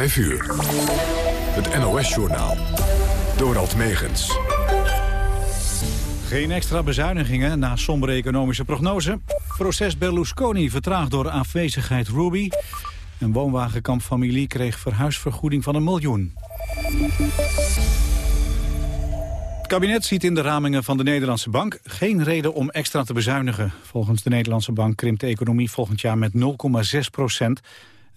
5 uur. Het NOS-journaal. Dorald Megens. Geen extra bezuinigingen na sombere economische prognose. Proces Berlusconi vertraagd door afwezigheid Ruby. Een woonwagenkampfamilie kreeg verhuisvergoeding van een miljoen. Het kabinet ziet in de ramingen van de Nederlandse bank geen reden om extra te bezuinigen. Volgens de Nederlandse bank krimpt de economie volgend jaar met 0,6 procent.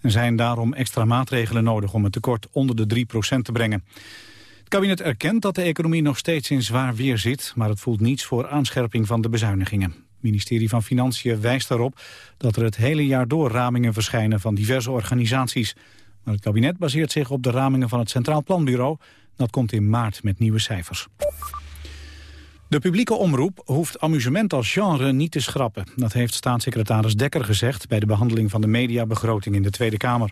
Er zijn daarom extra maatregelen nodig om het tekort onder de 3 procent te brengen. Het kabinet erkent dat de economie nog steeds in zwaar weer zit... maar het voelt niets voor aanscherping van de bezuinigingen. Het ministerie van Financiën wijst daarop dat er het hele jaar door ramingen verschijnen van diverse organisaties. Maar het kabinet baseert zich op de ramingen van het Centraal Planbureau. Dat komt in maart met nieuwe cijfers. De publieke omroep hoeft amusement als genre niet te schrappen. Dat heeft staatssecretaris Dekker gezegd... bij de behandeling van de mediabegroting in de Tweede Kamer.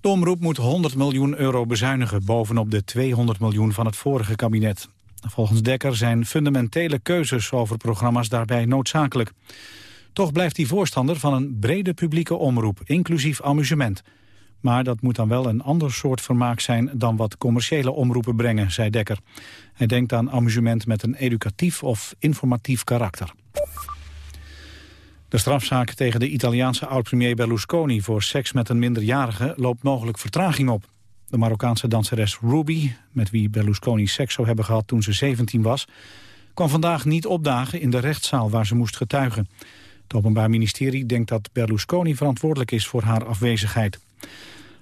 De omroep moet 100 miljoen euro bezuinigen... bovenop de 200 miljoen van het vorige kabinet. Volgens Dekker zijn fundamentele keuzes over programma's daarbij noodzakelijk. Toch blijft hij voorstander van een brede publieke omroep, inclusief amusement... Maar dat moet dan wel een ander soort vermaak zijn dan wat commerciële omroepen brengen, zei Dekker. Hij denkt aan amusement met een educatief of informatief karakter. De strafzaak tegen de Italiaanse oud-premier Berlusconi voor seks met een minderjarige loopt mogelijk vertraging op. De Marokkaanse danseres Ruby, met wie Berlusconi seks zou hebben gehad toen ze 17 was, kwam vandaag niet opdagen in de rechtszaal waar ze moest getuigen. Het Openbaar Ministerie denkt dat Berlusconi verantwoordelijk is voor haar afwezigheid.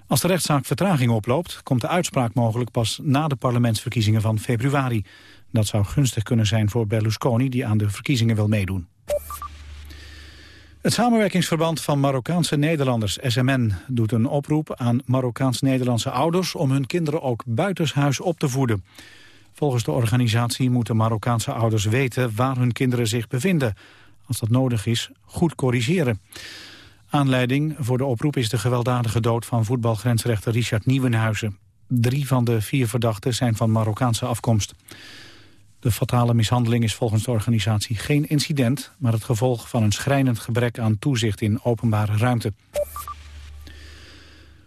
Als de rechtszaak vertraging oploopt, komt de uitspraak mogelijk pas na de parlementsverkiezingen van februari. Dat zou gunstig kunnen zijn voor Berlusconi die aan de verkiezingen wil meedoen. Het samenwerkingsverband van Marokkaanse Nederlanders, SMN, doet een oproep aan Marokkaans-Nederlandse ouders om hun kinderen ook buitenshuis op te voeden. Volgens de organisatie moeten Marokkaanse ouders weten waar hun kinderen zich bevinden. Als dat nodig is, goed corrigeren. Aanleiding voor de oproep is de gewelddadige dood van voetbalgrensrechter Richard Nieuwenhuizen. Drie van de vier verdachten zijn van Marokkaanse afkomst. De fatale mishandeling is volgens de organisatie geen incident... maar het gevolg van een schrijnend gebrek aan toezicht in openbare ruimte.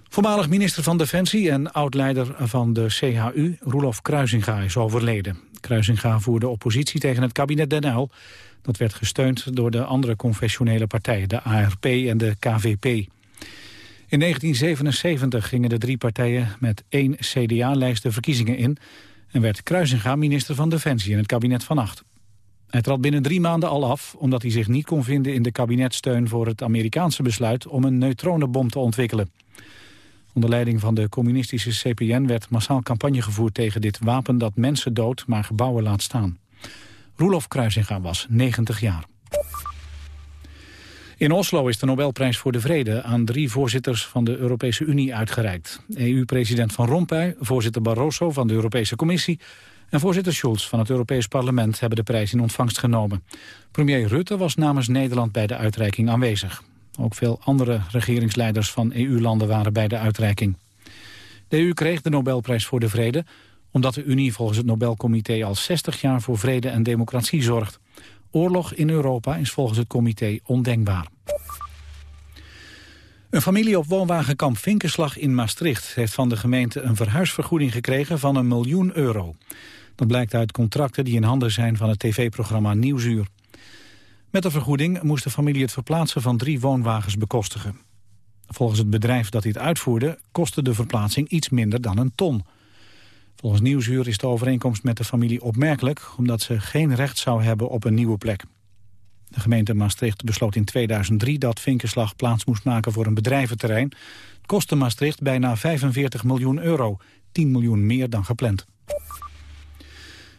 Voormalig minister van Defensie en oud-leider van de CHU, Roelof Kruisinga, is overleden. Kruisinga voerde oppositie tegen het kabinet Den Uyl... Dat werd gesteund door de andere confessionele partijen, de ARP en de KVP. In 1977 gingen de drie partijen met één CDA-lijst de verkiezingen in... en werd Kruisinga minister van Defensie in het kabinet van Acht. Hij trad binnen drie maanden al af, omdat hij zich niet kon vinden in de kabinetsteun voor het Amerikaanse besluit om een neutronenbom te ontwikkelen. Onder leiding van de communistische CPN werd massaal campagne gevoerd tegen dit wapen dat mensen doodt, maar gebouwen laat staan. Roelof Kruisinga was 90 jaar. In Oslo is de Nobelprijs voor de Vrede aan drie voorzitters van de Europese Unie uitgereikt. EU-president Van Rompuy, voorzitter Barroso van de Europese Commissie... en voorzitter Schulz van het Europees Parlement hebben de prijs in ontvangst genomen. Premier Rutte was namens Nederland bij de uitreiking aanwezig. Ook veel andere regeringsleiders van EU-landen waren bij de uitreiking. De EU kreeg de Nobelprijs voor de Vrede omdat de Unie volgens het Nobelcomité al 60 jaar voor vrede en democratie zorgt. Oorlog in Europa is volgens het comité ondenkbaar. Een familie op woonwagenkamp Vinkenslag in Maastricht... heeft van de gemeente een verhuisvergoeding gekregen van een miljoen euro. Dat blijkt uit contracten die in handen zijn van het tv-programma Nieuwsuur. Met de vergoeding moest de familie het verplaatsen van drie woonwagens bekostigen. Volgens het bedrijf dat dit uitvoerde kostte de verplaatsing iets minder dan een ton... Volgens Nieuwsuur is de overeenkomst met de familie opmerkelijk... omdat ze geen recht zou hebben op een nieuwe plek. De gemeente Maastricht besloot in 2003 dat Vinkenslag plaats moest maken voor een bedrijventerrein. Het kostte Maastricht bijna 45 miljoen euro, 10 miljoen meer dan gepland.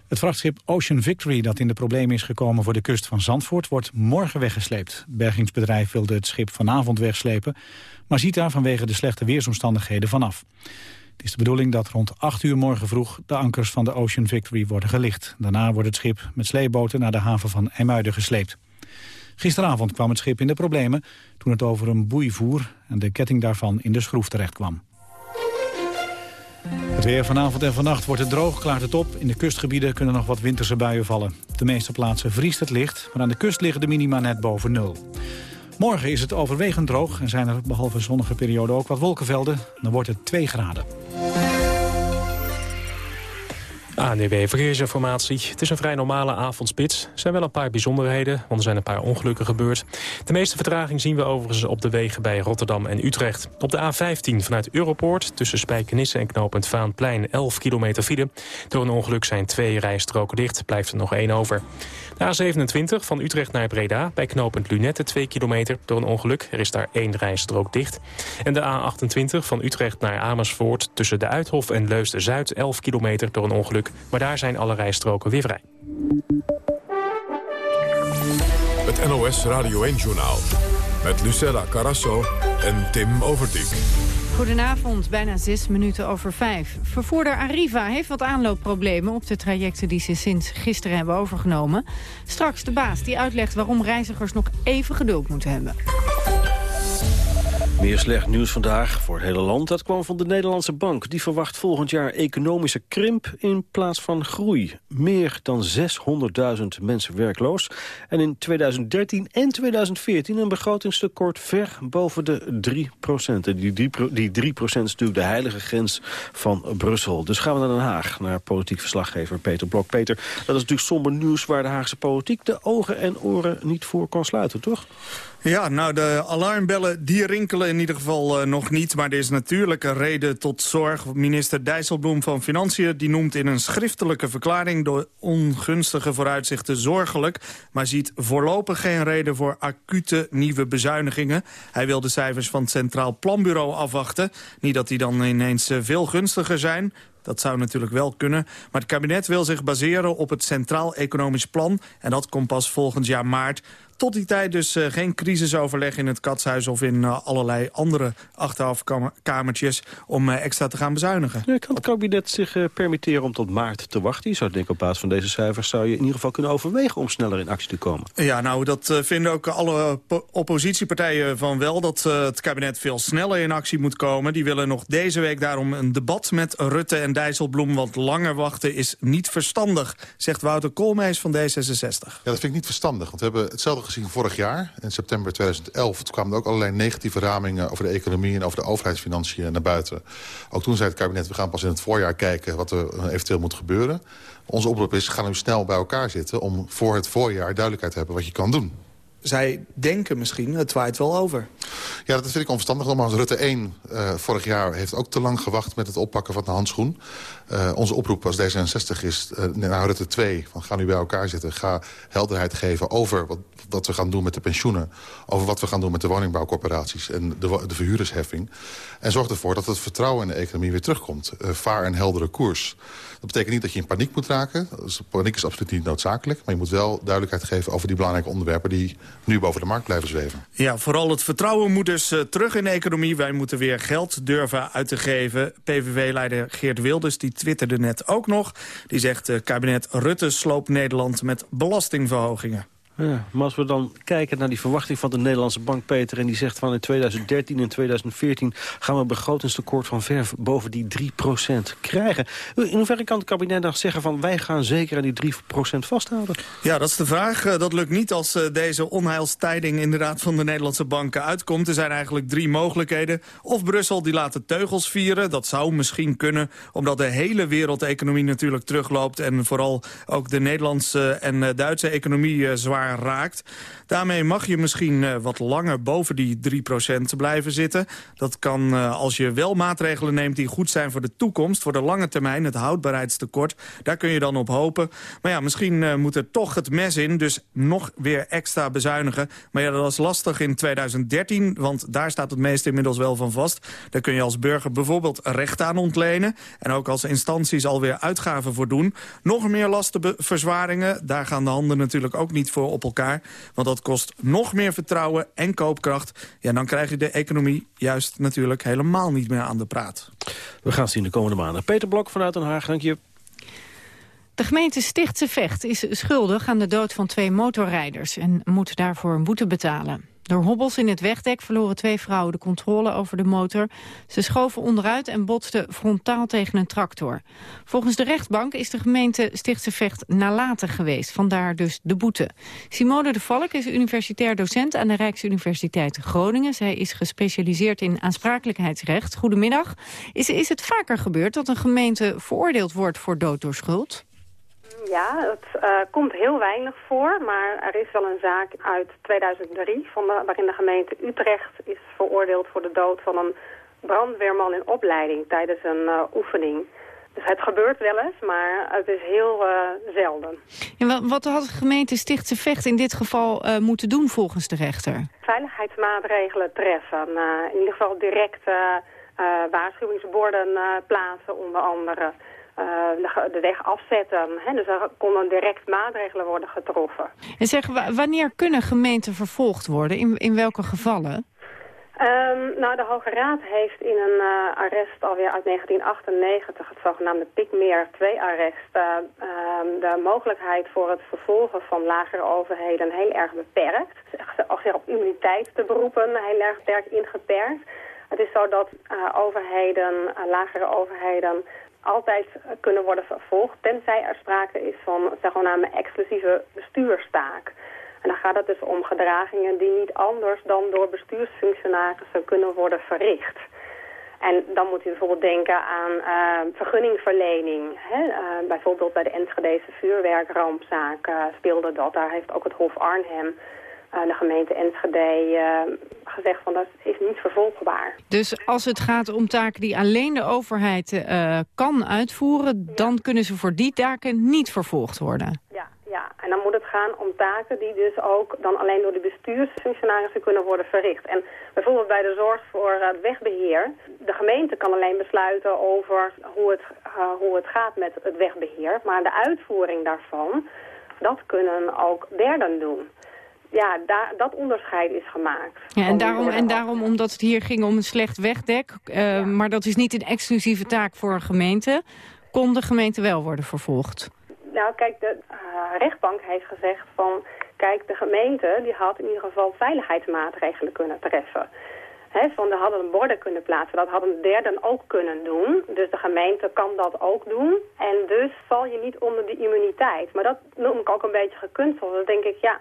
Het vrachtschip Ocean Victory dat in de problemen is gekomen voor de kust van Zandvoort wordt morgen weggesleept. Bergingsbedrijf wilde het schip vanavond wegslepen, maar ziet daar vanwege de slechte weersomstandigheden vanaf. Het is de bedoeling dat rond 8 uur morgen vroeg de ankers van de Ocean Victory worden gelicht. Daarna wordt het schip met sleeboten naar de haven van IJmuiden gesleept. Gisteravond kwam het schip in de problemen toen het over een boei voer en de ketting daarvan in de schroef terecht kwam. Het weer vanavond en vannacht wordt het droog, klaart het op. In de kustgebieden kunnen nog wat winterse buien vallen. De meeste plaatsen vriest het licht, maar aan de kust liggen de minima net boven nul. Morgen is het overwegend droog en zijn er behalve zonnige perioden ook wat wolkenvelden. Dan wordt het 2 graden. ANDW Verkeersinformatie. Het is een vrij normale avondspits. Er zijn wel een paar bijzonderheden, want er zijn een paar ongelukken gebeurd. De meeste vertraging zien we overigens op de wegen bij Rotterdam en Utrecht. Op de A15 vanuit Europoort tussen Spijkenisse en knooppunt Vaanplein 11 kilometer file. Door een ongeluk zijn twee rijstroken dicht, blijft er nog één over. De A27 van Utrecht naar Breda bij knooppunt Lunette 2 kilometer door een ongeluk. Er is daar één rijstrook dicht. En de A28 van Utrecht naar Amersfoort tussen de Uithof en Leusden-Zuid 11 kilometer door een ongeluk. Maar daar zijn alle rijstroken weer vrij. Het NOS Radio 1-journaal met Lucella Carasso en Tim Overdijk. Goedenavond, bijna zes minuten over vijf. Vervoerder Arriva heeft wat aanloopproblemen op de trajecten die ze sinds gisteren hebben overgenomen. Straks de baas die uitlegt waarom reizigers nog even geduld moeten hebben. Meer slecht nieuws vandaag voor het hele land. Dat kwam van de Nederlandse Bank. Die verwacht volgend jaar economische krimp in plaats van groei. Meer dan 600.000 mensen werkloos. En in 2013 en 2014 een begrotingstekort ver boven de 3 procent. Die 3, die 3 procent is natuurlijk de heilige grens van Brussel. Dus gaan we naar Den Haag, naar politiek verslaggever Peter Blok. Peter, dat is natuurlijk somber nieuws waar de Haagse politiek de ogen en oren niet voor kan sluiten, toch? Ja, nou de alarmbellen die rinkelen in ieder geval uh, nog niet. Maar er is natuurlijk een reden tot zorg. Minister Dijsselbloem van Financiën die noemt in een schriftelijke verklaring... de ongunstige vooruitzichten zorgelijk. Maar ziet voorlopig geen reden voor acute nieuwe bezuinigingen. Hij wil de cijfers van het Centraal Planbureau afwachten. Niet dat die dan ineens uh, veel gunstiger zijn. Dat zou natuurlijk wel kunnen. Maar het kabinet wil zich baseren op het Centraal Economisch Plan. En dat komt pas volgend jaar maart. Tot die tijd dus uh, geen crisisoverleg in het katshuis... of in uh, allerlei andere achterafkamertjes om uh, extra te gaan bezuinigen. Ja, kan het kabinet zich permitteren om tot maart te wachten? Je zou denken, op basis van deze cijfers zou je in ieder geval kunnen overwegen... om sneller in actie te komen. Ja, nou, dat vinden ook alle oppositiepartijen van wel... dat het kabinet veel sneller in actie moet komen. Die willen nog deze week daarom een debat met Rutte en Dijsselbloem... want langer wachten is niet verstandig, zegt Wouter Koolmees van D66. Ja, dat vind ik niet verstandig, want we hebben hetzelfde gezien vorig jaar. In september 2011 kwamen er ook allerlei negatieve ramingen... over de economie en over de overheidsfinanciën naar buiten. Ook toen zei het kabinet, we gaan pas in het voorjaar kijken... wat er eventueel moet gebeuren. Onze oproep is, ga nu snel bij elkaar zitten... om voor het voorjaar duidelijkheid te hebben wat je kan doen zij denken misschien, het waait wel over. Ja, dat vind ik onverstandig. Nogmaals, Rutte 1 uh, vorig jaar heeft ook te lang gewacht met het oppakken van de handschoen. Uh, onze oproep als D66 is uh, naar Rutte 2, van ga nu bij elkaar zitten. Ga helderheid geven over wat, wat we gaan doen met de pensioenen. Over wat we gaan doen met de woningbouwcorporaties en de, de verhuurdersheffing. En zorg ervoor dat het vertrouwen in de economie weer terugkomt. vaar een heldere koers. Dat betekent niet dat je in paniek moet raken. Dus paniek is absoluut niet noodzakelijk. Maar je moet wel duidelijkheid geven over die belangrijke onderwerpen... die nu boven de markt blijven zweven. Ja, vooral het vertrouwen moet dus uh, terug in de economie. Wij moeten weer geld durven uit te geven. PVV-leider Geert Wilders die twitterde net ook nog. Die zegt, uh, kabinet Rutte sloopt Nederland met belastingverhogingen. Ja, maar als we dan kijken naar die verwachting van de Nederlandse bank, Peter... en die zegt van in 2013 en 2014 gaan we een begrotingstekort van ver boven die 3% krijgen. In hoeverre kan het kabinet dan zeggen van wij gaan zeker aan die 3% vasthouden? Ja, dat is de vraag. Eh, dat lukt niet als eh, deze onheilstijding inderdaad van de Nederlandse banken uitkomt. Er zijn eigenlijk drie mogelijkheden. Of Brussel die laat de teugels vieren. Dat zou misschien kunnen, omdat de hele wereldeconomie natuurlijk terugloopt... en vooral ook de Nederlandse en Duitse economie zwaar raakt. Daarmee mag je misschien uh, wat langer boven die 3% blijven zitten. Dat kan uh, als je wel maatregelen neemt die goed zijn voor de toekomst... voor de lange termijn, het houdbaarheidstekort. Daar kun je dan op hopen. Maar ja, misschien uh, moet er toch het mes in, dus nog weer extra bezuinigen. Maar ja, dat is lastig in 2013, want daar staat het meeste inmiddels wel van vast. Daar kun je als burger bijvoorbeeld recht aan ontlenen... en ook als instanties alweer uitgaven voor doen. Nog meer lastenverzwaringen, daar gaan de handen natuurlijk ook niet voor op elkaar. Want dat kost nog meer vertrouwen en koopkracht. Ja, dan krijg je de economie juist natuurlijk helemaal niet meer aan de praat. We gaan zien de komende maanden. Peter Blok vanuit Den Haag, dank je. De gemeente Stichtse Vecht is schuldig aan de dood van twee motorrijders... en moet daarvoor een boete betalen. Door hobbels in het wegdek verloren twee vrouwen de controle over de motor. Ze schoven onderuit en botsten frontaal tegen een tractor. Volgens de rechtbank is de gemeente Stichtse Vecht nalatig geweest. Vandaar dus de boete. Simone de Valk is universitair docent aan de Rijksuniversiteit Groningen. Zij is gespecialiseerd in aansprakelijkheidsrecht. Goedemiddag. Is, is het vaker gebeurd dat een gemeente veroordeeld wordt voor dood door schuld? Ja, het uh, komt heel weinig voor, maar er is wel een zaak uit 2003... Van de, waarin de gemeente Utrecht is veroordeeld voor de dood van een brandweerman in opleiding tijdens een uh, oefening. Dus het gebeurt wel eens, maar het is heel uh, zelden. En wat, wat, had de gemeente Stichtse Vecht in dit geval moeten doen volgens de rechter? Veiligheidsmaatregelen treffen. in ieder geval direct waarschuwingsborden plaatsen onder andere... Uh, de, de, weg afzetten. Hè? Dus er konden direct maatregelen worden getroffen. En zeg, wanneer kunnen gemeenten vervolgd worden? In, in welke gevallen? Um, nou, de Hoge Raad heeft in een uh, arrest alweer uit 1998, het zogenaamde Pikmeer 2-arrest, uh, um, de mogelijkheid voor het vervolgen van lagere overheden heel erg beperkt. Als zich op immuniteit te beroepen heel erg sterk ingeperkt. Het is zo dat uh, overheden, lagere overheden, altijd kunnen worden vervolgd... tenzij er sprake is van de zogenaamde exclusieve bestuurstaak. En dan gaat het dus om gedragingen die niet anders dan door bestuursfunctionarissen kunnen worden verricht. En dan moet u bijvoorbeeld denken aan uh, vergunningverlening. Hè? Uh, bijvoorbeeld bij de Enschedese vuurwerkrampzaak uh, speelde dat. Daar heeft ook het Hof Arnhem de gemeente Enschede uh, gezegd van dat is niet vervolgbaar. Dus als het gaat om taken die alleen de overheid uh, kan uitvoeren... dan kunnen ze voor die taken niet vervolgd worden? Ja, ja, en dan moet het gaan om taken die dus ook dan alleen door de bestuursfunctionarissen kunnen worden verricht. En bijvoorbeeld bij de zorg voor het wegbeheer. De gemeente kan alleen besluiten over hoe het, uh, hoe het gaat met het wegbeheer. Maar de uitvoering daarvan, dat kunnen ook derden doen ja, daar, dat onderscheid is gemaakt. Ja, en, daarom, en daarom, omdat het hier ging om een slecht wegdek... Uh, maar dat is niet een exclusieve taak voor een gemeente... kon de gemeente wel worden vervolgd? Nou, kijk, de uh, rechtbank heeft gezegd van... kijk, de gemeente die had in ieder geval veiligheidsmaatregelen kunnen treffen. He, van de hadden borden kunnen plaatsen. Dat hadden derden ook kunnen doen. Dus de gemeente kan dat ook doen. En dus val je niet onder die immuniteit. Maar dat noem ik ook een beetje gekunsteld. Dan denk ik, ja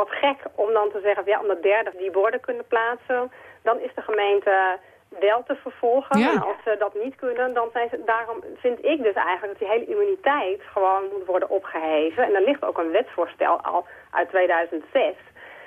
wat gek om dan te zeggen, ja, omdat derde die borden kunnen plaatsen, dan is de gemeente wel te vervolgen. En als ze dat niet kunnen, dan zijn ze, daarom vind ik dus eigenlijk dat die hele immuniteit gewoon moet worden opgeheven. En er ligt ook een wetsvoorstel al uit 2006.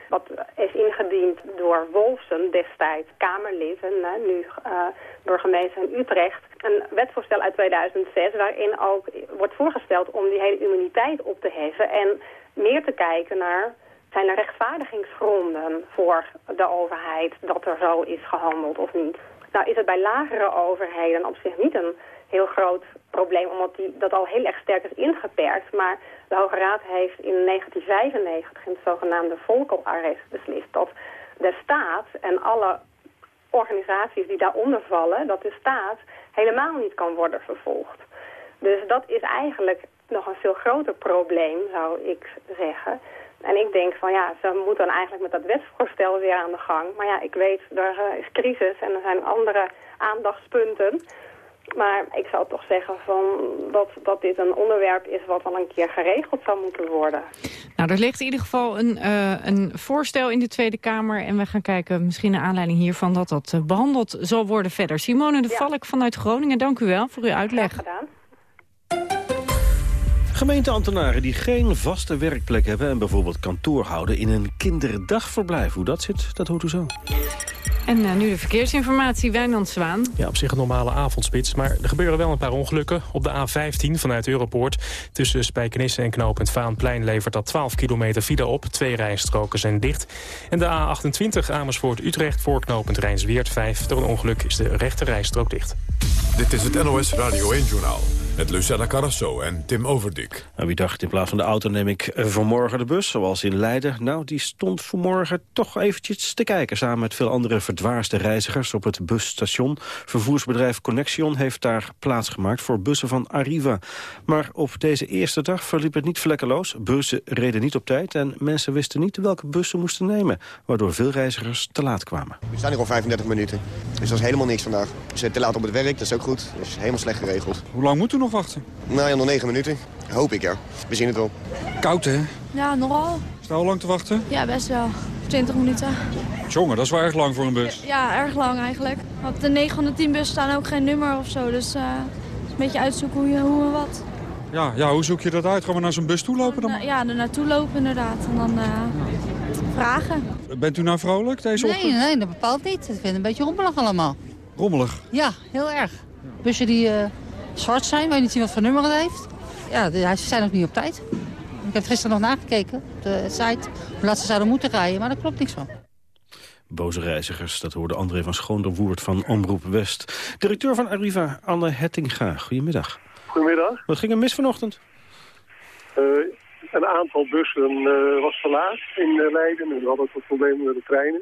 Wat is ingediend door Wolfsen, destijds Kamerlid en uh, nu uh, burgemeester in Utrecht. Een wetsvoorstel uit 2006 waarin ook wordt voorgesteld om die hele immuniteit op te heffen. En meer te kijken naar zijn er rechtvaardigingsgronden voor de overheid dat er zo is gehandeld of niet? Nou is het bij lagere overheden op zich niet een heel groot probleem, omdat die, dat al heel erg sterk is ingeperkt. Maar de Hoge Raad heeft in 1995 in het zogenaamde volkelarrest beslist dat de staat en alle organisaties die daaronder vallen, dat de staat helemaal niet kan worden vervolgd. Dus dat is eigenlijk nog een veel groter probleem, zou ik zeggen. En ik denk van ja, ze moeten dan eigenlijk met dat wetsvoorstel weer aan de gang. Maar ja, ik weet, er eh, is crisis en er zijn andere aandachtspunten. Maar ik zou toch zeggen van dat, dat dit een onderwerp is wat al een keer geregeld zou moeten worden. Nou, er ligt in ieder geval een, uh, een voorstel in de Tweede Kamer. En we gaan kijken, misschien naar aanleiding hiervan, dat dat uh, behandeld zal worden verder. Simone de Valk vanuit Groningen, dank u wel voor uw uitleg. Gedaan. Gemeenteambtenaren die geen vaste werkplek hebben... en bijvoorbeeld kantoor houden in een kinderdagverblijf. Hoe dat zit, dat hoort u zo. En uh, nu de verkeersinformatie, Wijnand Zwaan. Ja, op zich een normale avondspits. Maar er gebeuren wel een paar ongelukken. Op de A15 vanuit Europoort tussen Spijkenisse en knooppunt Vaanplein... levert dat 12 kilometer file op. Twee rijstroken zijn dicht. En de A28 Amersfoort-Utrecht voor knooppunt Rijnsweert 5. Door een ongeluk is de rechte rijstrook dicht. Dit is het NOS Radio 1-journaal met Lucella Carrasso en Tim Overdik. Nou, wie dacht, in plaats van de auto neem ik eh, vanmorgen de bus, zoals in Leiden. Nou, die stond vanmorgen toch eventjes te kijken... samen met veel andere verdwaasde reizigers op het busstation. Vervoersbedrijf Connexion heeft daar plaats gemaakt voor bussen van Arriva. Maar op deze eerste dag verliep het niet vlekkeloos. Bussen reden niet op tijd en mensen wisten niet welke bus ze moesten nemen... waardoor veel reizigers te laat kwamen. We staan hier al 35 minuten, dus dat is helemaal niks vandaag. We zijn te laat op het werk, dat is ook goed. Dat is helemaal slecht geregeld. Hoe lang moeten we nog wachten? Nou ja, nog 9 minuten. Hoop ik, ja. We zien het wel. Koud, hè? Ja, nogal. Is het al lang te wachten? Ja, best wel. 20 minuten. Jongen, dat is wel erg lang voor een bus. Ja, erg lang eigenlijk. Op de 9 van de 10 bussen staan ook geen nummer of zo. Dus uh, een beetje uitzoeken hoe, je, hoe en wat. Ja, ja, hoe zoek je dat uit? Gaan we naar zo'n bus toe lopen dan? Uh, ja, er naartoe lopen inderdaad. En dan uh, vragen. Bent u nou vrolijk deze nee, ochtend? Nee, dat bepaalt niet. Ik vind het een beetje rommelig allemaal. Rommelig? Ja, heel erg. Bussen die zwart zijn, waar je niet wat voor nummer het heeft. Ja, ze zijn ook niet op tijd. Ik heb gisteren nog nagekeken op de site hoe laat ze zouden moeten rijden, maar daar klopt niks van. Boze reizigers, dat hoorde André van Schoonderwoerd van Omroep West. Directeur van Arriva, Anne Hettinga. Goedemiddag. Goedemiddag. Wat ging er mis vanochtend? Uh, een aantal bussen uh, was verlaat in uh, Leiden. En we hadden ook wat problemen met de treinen.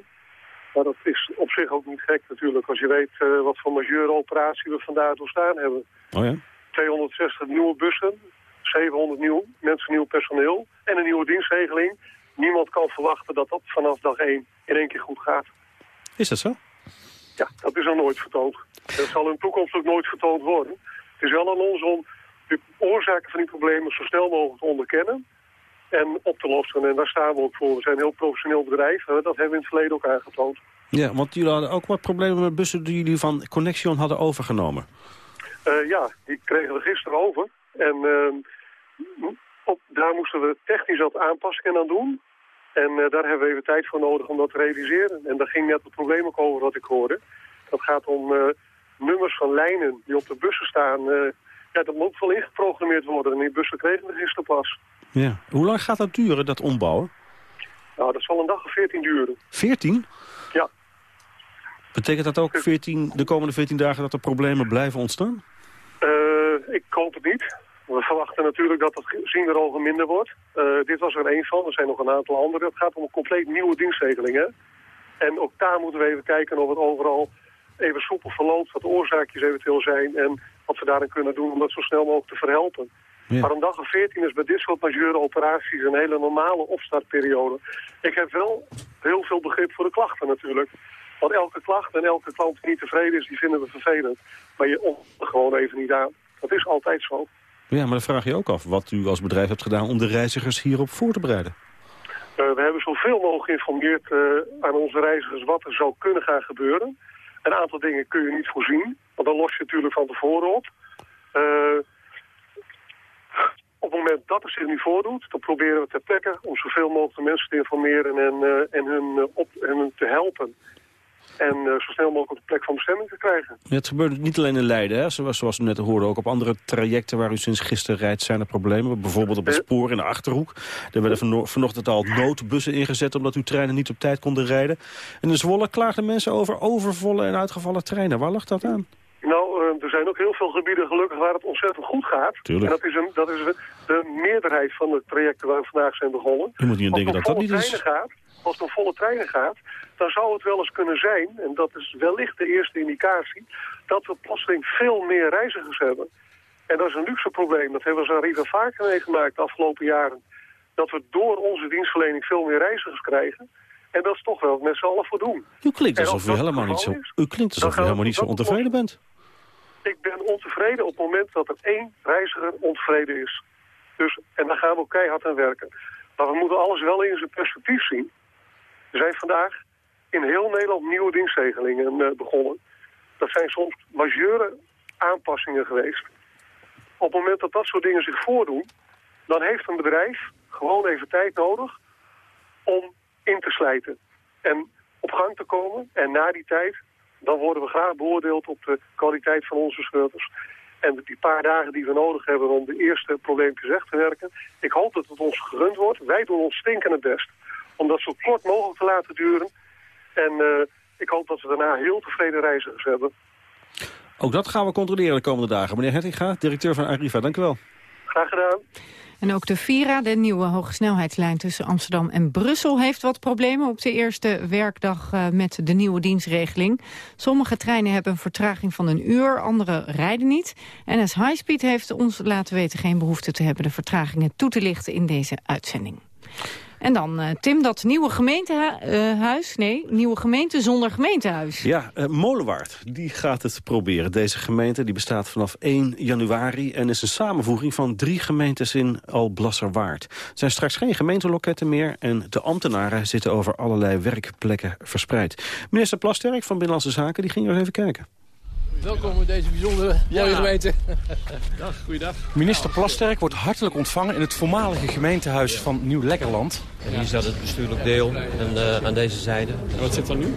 Maar dat is op zich ook niet gek natuurlijk. Als je weet uh, wat voor majeure operatie we vandaag doorstaan hebben. Oh ja? 260 nieuwe bussen, 700 nieuw, mensen nieuw personeel en een nieuwe dienstregeling. Niemand kan verwachten dat dat vanaf dag 1 in één keer goed gaat. Is dat zo? Ja, dat is nog nooit vertoond. Dat zal in de toekomst ook nooit vertoond worden. Het is wel aan ons om de oorzaken van die problemen zo snel mogelijk te onderkennen en op te lossen. En daar staan we ook voor. We zijn een heel professioneel bedrijf. Dat hebben we in het verleden ook aangetoond. Ja, want jullie hadden ook wat problemen met bussen die jullie van Connexion hadden overgenomen. Uh, ja, die kregen we gisteren over. En uh, op, daar moesten we technisch wat aanpassingen aan doen. En uh, daar hebben we even tijd voor nodig om dat te realiseren. En daar ging net het probleem ook over wat ik hoorde. Dat gaat om uh, nummers van lijnen die op de bussen staan. Ja, dat moet wel ingeprogrammeerd worden. En die bussen kregen we gisteren pas. Ja. Hoe lang gaat dat duren, dat ombouwen? Nou, dat zal een dag of 14 duren. 14? Ja. Betekent dat ook 14, de komende 14 dagen dat er problemen blijven ontstaan? Uh, ik hoop het niet. We verwachten natuurlijk dat het zien er ogen minder wordt. Uh, dit was er één van, er zijn nog een aantal andere. Het gaat om een compleet nieuwe dienstregelingen. En ook daar moeten we even kijken of het overal even soepel verloopt... wat de oorzaakjes eventueel zijn en wat we daarin kunnen doen om dat zo snel mogelijk te verhelpen. Ja. Maar een dag of 14 is bij dit soort majeure operaties een hele normale opstartperiode. Ik heb wel heel veel begrip voor de klachten natuurlijk. Want elke klacht en elke klant die niet tevreden is, die vinden we vervelend. Maar je er gewoon even niet aan. Dat is altijd zo. Ja, maar dan vraag je ook af wat u als bedrijf hebt gedaan om de reizigers hierop voor te bereiden. Uh, we hebben zoveel mogelijk geïnformeerd uh, aan onze reizigers wat er zou kunnen gaan gebeuren. Een aantal dingen kun je niet voorzien, want dan los je natuurlijk van tevoren op. Uh, op het moment dat het zich niet voordoet, dan proberen we ter plekke om zoveel mogelijk de mensen te informeren en, uh, en, hun, op, en hun te helpen. En uh, zo snel mogelijk op de plek van bestemming te krijgen. Ja, het gebeurt niet alleen in Leiden, hè? Zoals, zoals we net hoorden. Ook op andere trajecten waar u sinds gisteren rijdt zijn er problemen. Bijvoorbeeld op het spoor in de Achterhoek. Er werden vano vanochtend al noodbussen ingezet... omdat uw treinen niet op tijd konden rijden. En in Zwolle klaagden mensen over overvolle en uitgevallen treinen. Waar lag dat aan? Zijn ook heel veel gebieden gelukkig waar het ontzettend goed gaat. Tuurlijk. En dat is, een, dat is de meerderheid van de trajecten waar we vandaag zijn begonnen. U moet niet denken dat dat niet is. Gaat, als het om volle treinen gaat, dan zou het wel eens kunnen zijn, en dat is wellicht de eerste indicatie, dat we plotseling veel meer reizigers hebben. En dat is een luxe probleem. Dat hebben we als Arriva vaker meegemaakt de afgelopen jaren. Dat we door onze dienstverlening veel meer reizigers krijgen. En dat is toch wel met z'n allen voor doen. U klinkt alsof u helemaal niet zo, u klinkt alsof u helemaal niet zo ontevreden bent. Ik ben ontevreden op het moment dat er één reiziger ontevreden is. Dus, en daar gaan we ook keihard aan werken. Maar we moeten alles wel in zijn perspectief zien. Er zijn vandaag in heel Nederland nieuwe dienstregelingen uh, begonnen. Dat zijn soms majeure aanpassingen geweest. Op het moment dat dat soort dingen zich voordoen... dan heeft een bedrijf gewoon even tijd nodig om in te slijten. En op gang te komen. En na die tijd, dan worden we graag beoordeeld op de kwaliteit van onze service. En die paar dagen die we nodig hebben om de eerste probleempjes weg te werken... ik hoop dat het ons gegund wordt. Wij doen ons stinkende best om dat zo kort mogelijk te laten duren. En uh, ik hoop dat we daarna heel tevreden reizigers hebben. Ook dat gaan we controleren de komende dagen. Meneer Hettinga, directeur van Arriva, dank u wel. Graag gedaan. En ook de Vira, de nieuwe hogesnelheidslijn tussen Amsterdam en Brussel... heeft wat problemen op de eerste werkdag uh, met de nieuwe dienstregeling. Sommige treinen hebben een vertraging van een uur, andere rijden niet. NS Highspeed heeft ons laten weten geen behoefte te hebben... de vertragingen toe te lichten in deze uitzending. En dan, uh, Tim, dat nieuwe gemeentehuis, nee, nieuwe gemeente zonder gemeentehuis. Ja, uh, Molenwaard, die gaat het proberen. Deze gemeente die bestaat vanaf 1 januari en is een samenvoeging van drie gemeentes in Alblasserwaard. Er zijn straks geen gemeenteloketten meer en de ambtenaren zitten over allerlei werkplekken verspreid. Minister Plasterk van Binnenlandse Zaken die ging er eens even kijken. Welkom in deze bijzondere mooie ja. gemeente. Dag, goeiedag. Minister Plasterk wordt hartelijk ontvangen in het voormalige gemeentehuis van Nieuw-Lekkerland. En hier staat het bestuurlijk deel en, uh, aan deze zijde. Wat zit er nu?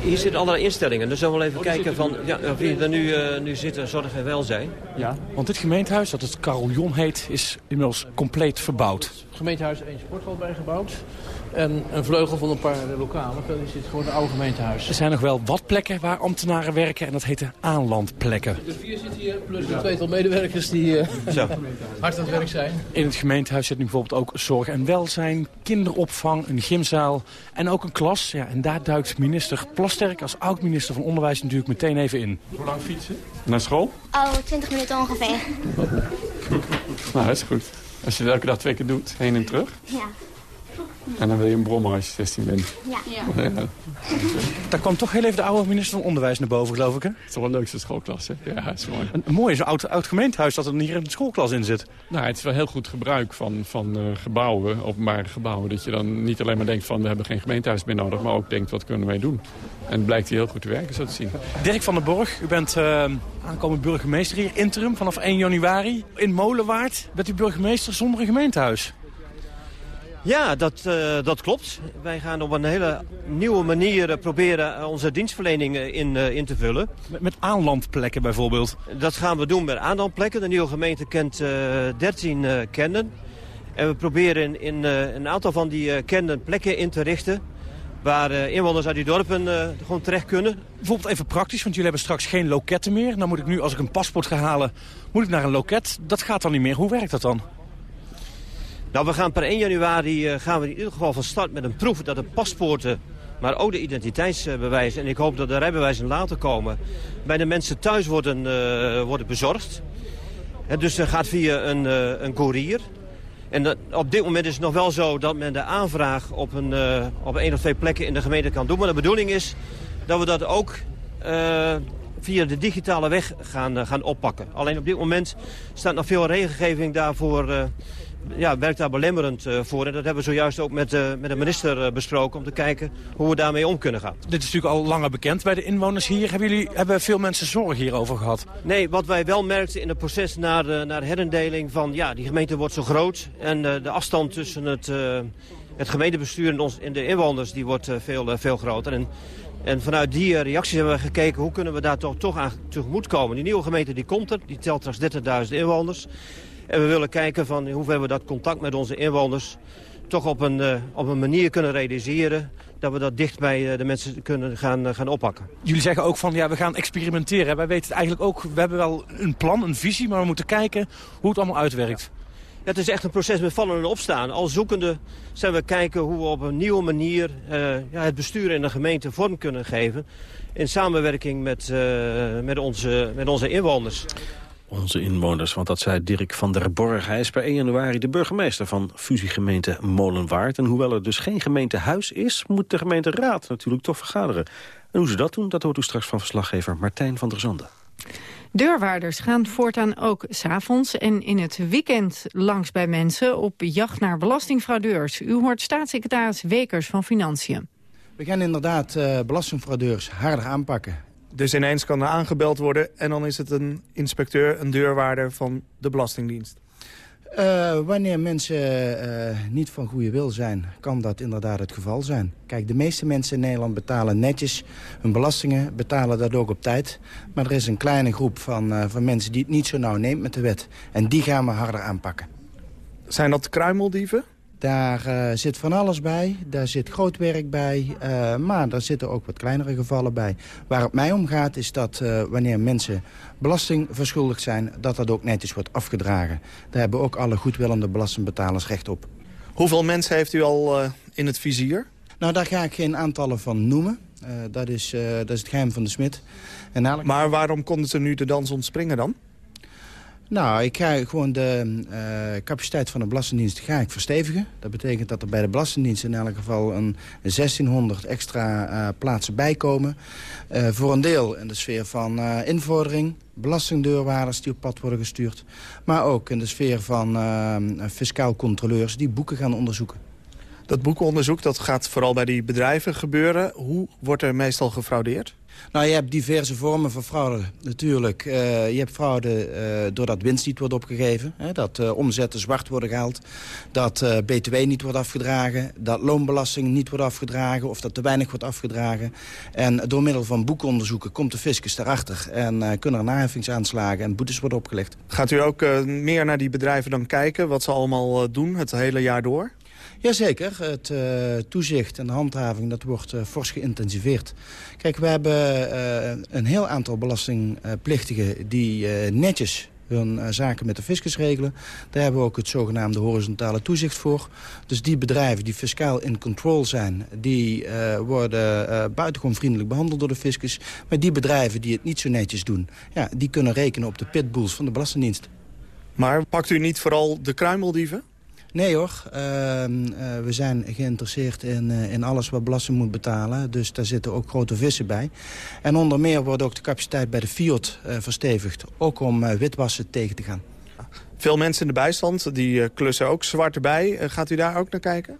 Hier zitten allerlei instellingen. Dus zullen we wel even oh, kijken van, ja, wie er nu, uh, nu zitten, zorg en welzijn. Ja, want dit gemeentehuis, dat het Carillon heet, is inmiddels compleet verbouwd. Het gemeentehuis één sporthal bijgebouwd. En een vleugel van een paar lokalen. Verder zit gewoon een oude gemeentehuis. Er zijn nog wel wat plekken waar ambtenaren werken en dat heet aanlandplekken. De vier zitten hier, plus een tweetal medewerkers die uh, hard aan het werk zijn. In het gemeentehuis zit nu bijvoorbeeld ook zorg en welzijn, kinderopvang, een gymzaal en ook een klas. Ja, en daar duikt minister Plasterk als oud-minister van Onderwijs natuurlijk meteen even in. Hoe lang fietsen? Naar school? Oh, 20 minuten ongeveer. nou, dat is goed. Als je het elke dag twee keer doet, heen en terug. Ja. En dan wil je een brommer als je 16 bent. Ja. ja. Daar kwam toch heel even de oude minister van Onderwijs naar boven, geloof ik, hè? Het is toch een leukste schoolklas, hè? Ja, is mooi. Een, een mooi, zo'n oud, oud gemeentehuis dat er hier een schoolklas in zit. Nou, het is wel heel goed gebruik van, van uh, gebouwen, openbare gebouwen. Dat je dan niet alleen maar denkt van, we hebben geen gemeentehuis meer nodig... maar ook denkt, wat kunnen wij doen? En het blijkt hier heel goed te werken, zo te zien. Dirk van den Borg, u bent uh, aankomend burgemeester hier, interim, vanaf 1 januari. In Molenwaard bent u burgemeester zonder een gemeentehuis. Ja, dat, uh, dat klopt. Wij gaan op een hele nieuwe manier proberen onze dienstverlening in, uh, in te vullen. Met, met, aanlandplekken bijvoorbeeld? Dat gaan we doen met aanlandplekken. De nieuwe gemeente kent uh, 13 kernen. En we proberen in een aantal van die kernen plekken in te richten... waar inwoners uit die dorpen gewoon terecht kunnen. Bijvoorbeeld even praktisch, want jullie hebben straks geen loketten meer. Dan moet ik nu, als ik een paspoort ga halen, moet ik naar een loket. Dat gaat dan niet meer. Hoe werkt dat dan? Nou, we gaan per 1 januari uh, gaan we in ieder geval van start met een proef dat de paspoorten, maar ook de identiteitsbewijzen, en ik hoop dat de rijbewijzen later komen, bij de mensen thuis worden, uh, worden bezorgd. Dus dat gaat via een, uh, een courier. En dat, op dit moment is het nog wel zo dat men de aanvraag op een, op één of twee plekken in de gemeente kan doen. Maar de bedoeling is dat we dat ook via de digitale weg gaan, gaan oppakken. Alleen op dit moment staat nog veel regelgeving daarvoor ja, werkt daar belemmerend uh, voor. En dat hebben we zojuist ook met, uh, met de minister uh, besproken... om te kijken hoe we daarmee om kunnen gaan. Dit is natuurlijk al langer bekend bij de inwoners hier. Hebben, jullie, hebben veel mensen zorg hierover gehad? Nee, wat wij wel merkten in het proces naar de, naar de herindeling... van ja, die gemeente wordt zo groot... en de afstand tussen het, het gemeentebestuur en, ons, en de inwoners... die wordt veel, veel groter. En, en vanuit die reacties hebben we gekeken... hoe kunnen we daar toch, toch aan tegemoet komen. Die nieuwe gemeente die komt er, die telt straks 30.000 inwoners... En we willen kijken van hoe ver we dat contact met onze inwoners toch op een, uh, op een manier kunnen realiseren dat we dat dicht bij uh, de mensen kunnen gaan, uh, gaan oppakken. Jullie zeggen ook van ja, we gaan experimenteren. Wij weten het eigenlijk ook, we hebben wel een plan, een visie, maar we moeten kijken hoe het allemaal uitwerkt. Ja, het is echt een proces met vallen en opstaan. Al zoekende zijn we kijken hoe we op een nieuwe manier ja, het bestuur in de gemeente vorm kunnen geven. In samenwerking met, met, onze, met onze inwoners onze inwoners. Want dat zei Dirk van der Borg. Hij is per 1 januari de burgemeester van fusiegemeente Molenwaard. En hoewel er dus geen gemeentehuis is, moet de gemeenteraad natuurlijk toch vergaderen. En hoe ze dat doen, dat hoort u straks van verslaggever Martijn van der Zanden. Deurwaarders gaan voortaan ook s'avonds en in het weekend langs bij mensen op jacht naar belastingfraudeurs. U hoort staatssecretaris Wekers van Financiën. We gaan inderdaad uh, belastingfraudeurs harder aanpakken. Dus ineens kan er aangebeld worden en dan is het een inspecteur, een deurwaarder van de Belastingdienst. Uh, wanneer mensen uh, niet van goede wil zijn, kan dat inderdaad het geval zijn. Kijk, de meeste mensen in Nederland betalen netjes hun belastingen, betalen dat ook op tijd. Maar er is een kleine groep van, uh, van mensen die het niet zo nauw neemt met de wet. En die gaan we harder aanpakken. Zijn dat kruimeldieven? Daar uh, zit van alles bij. Daar zit groot werk bij. Uh, maar daar zitten ook wat kleinere gevallen bij. Waar het mij om gaat is dat uh, wanneer mensen belasting verschuldigd zijn... dat dat ook netjes wordt afgedragen. Daar hebben ook alle goedwillende belastingbetalers recht op. Hoeveel mensen heeft u al in het vizier? Nou, daar ga ik geen aantallen van noemen. dat, is, dat is het geheim van de smid. En Maar waarom konden ze nu de dans ontspringen dan? Nou, ik ga gewoon de uh, capaciteit van de Belastingdienst ga ik verstevigen. Dat betekent dat er bij de Belastingdienst in elk geval een 1600 extra uh, plaatsen bijkomen. Uh, voor een deel in de sfeer van invordering, belastingdeurwaarders die op pad worden gestuurd. Maar ook in de sfeer van fiscaal controleurs die boeken gaan onderzoeken. Dat boekenonderzoek dat gaat vooral bij die bedrijven gebeuren. Hoe wordt er meestal gefraudeerd? Nou, je hebt diverse vormen van fraude natuurlijk. Uh, je hebt fraude uh, doordat winst niet wordt opgegeven. Hè, dat uh, omzetten zwart worden gehaald. Dat btw niet wordt afgedragen. Dat loonbelasting niet wordt afgedragen. Of dat te weinig wordt afgedragen. En door middel van boekonderzoeken komt de fiscus daarachter. En kunnen er naheffingsaanslagen en boetes worden opgelegd. Gaat u ook meer naar die bedrijven dan kijken? Wat ze allemaal doen het hele jaar door? Jazeker, het uh, toezicht en de handhaving dat wordt uh, fors geïntensiveerd. Kijk, we hebben uh, een heel aantal belastingplichtigen die netjes hun zaken met de fiscus regelen. Daar hebben we ook het zogenaamde horizontale toezicht voor. Dus die bedrijven die fiscaal in control zijn... die worden buitengewoon vriendelijk behandeld door de fiscus. Maar die bedrijven die het niet zo netjes doen... Ja, die kunnen rekenen op de pitbulls van de Belastingdienst. Maar pakt u niet vooral de kruimeldieven? Nee hoor, uh, we zijn geïnteresseerd in, uh, in alles wat belasting moet betalen. Dus daar zitten ook grote vissen bij. En onder meer wordt ook de capaciteit bij de FIOD uh, verstevigd. Ook om witwassen tegen te gaan. Veel mensen in de bijstand, die klussen ook zwart erbij. gaat u daar ook naar kijken?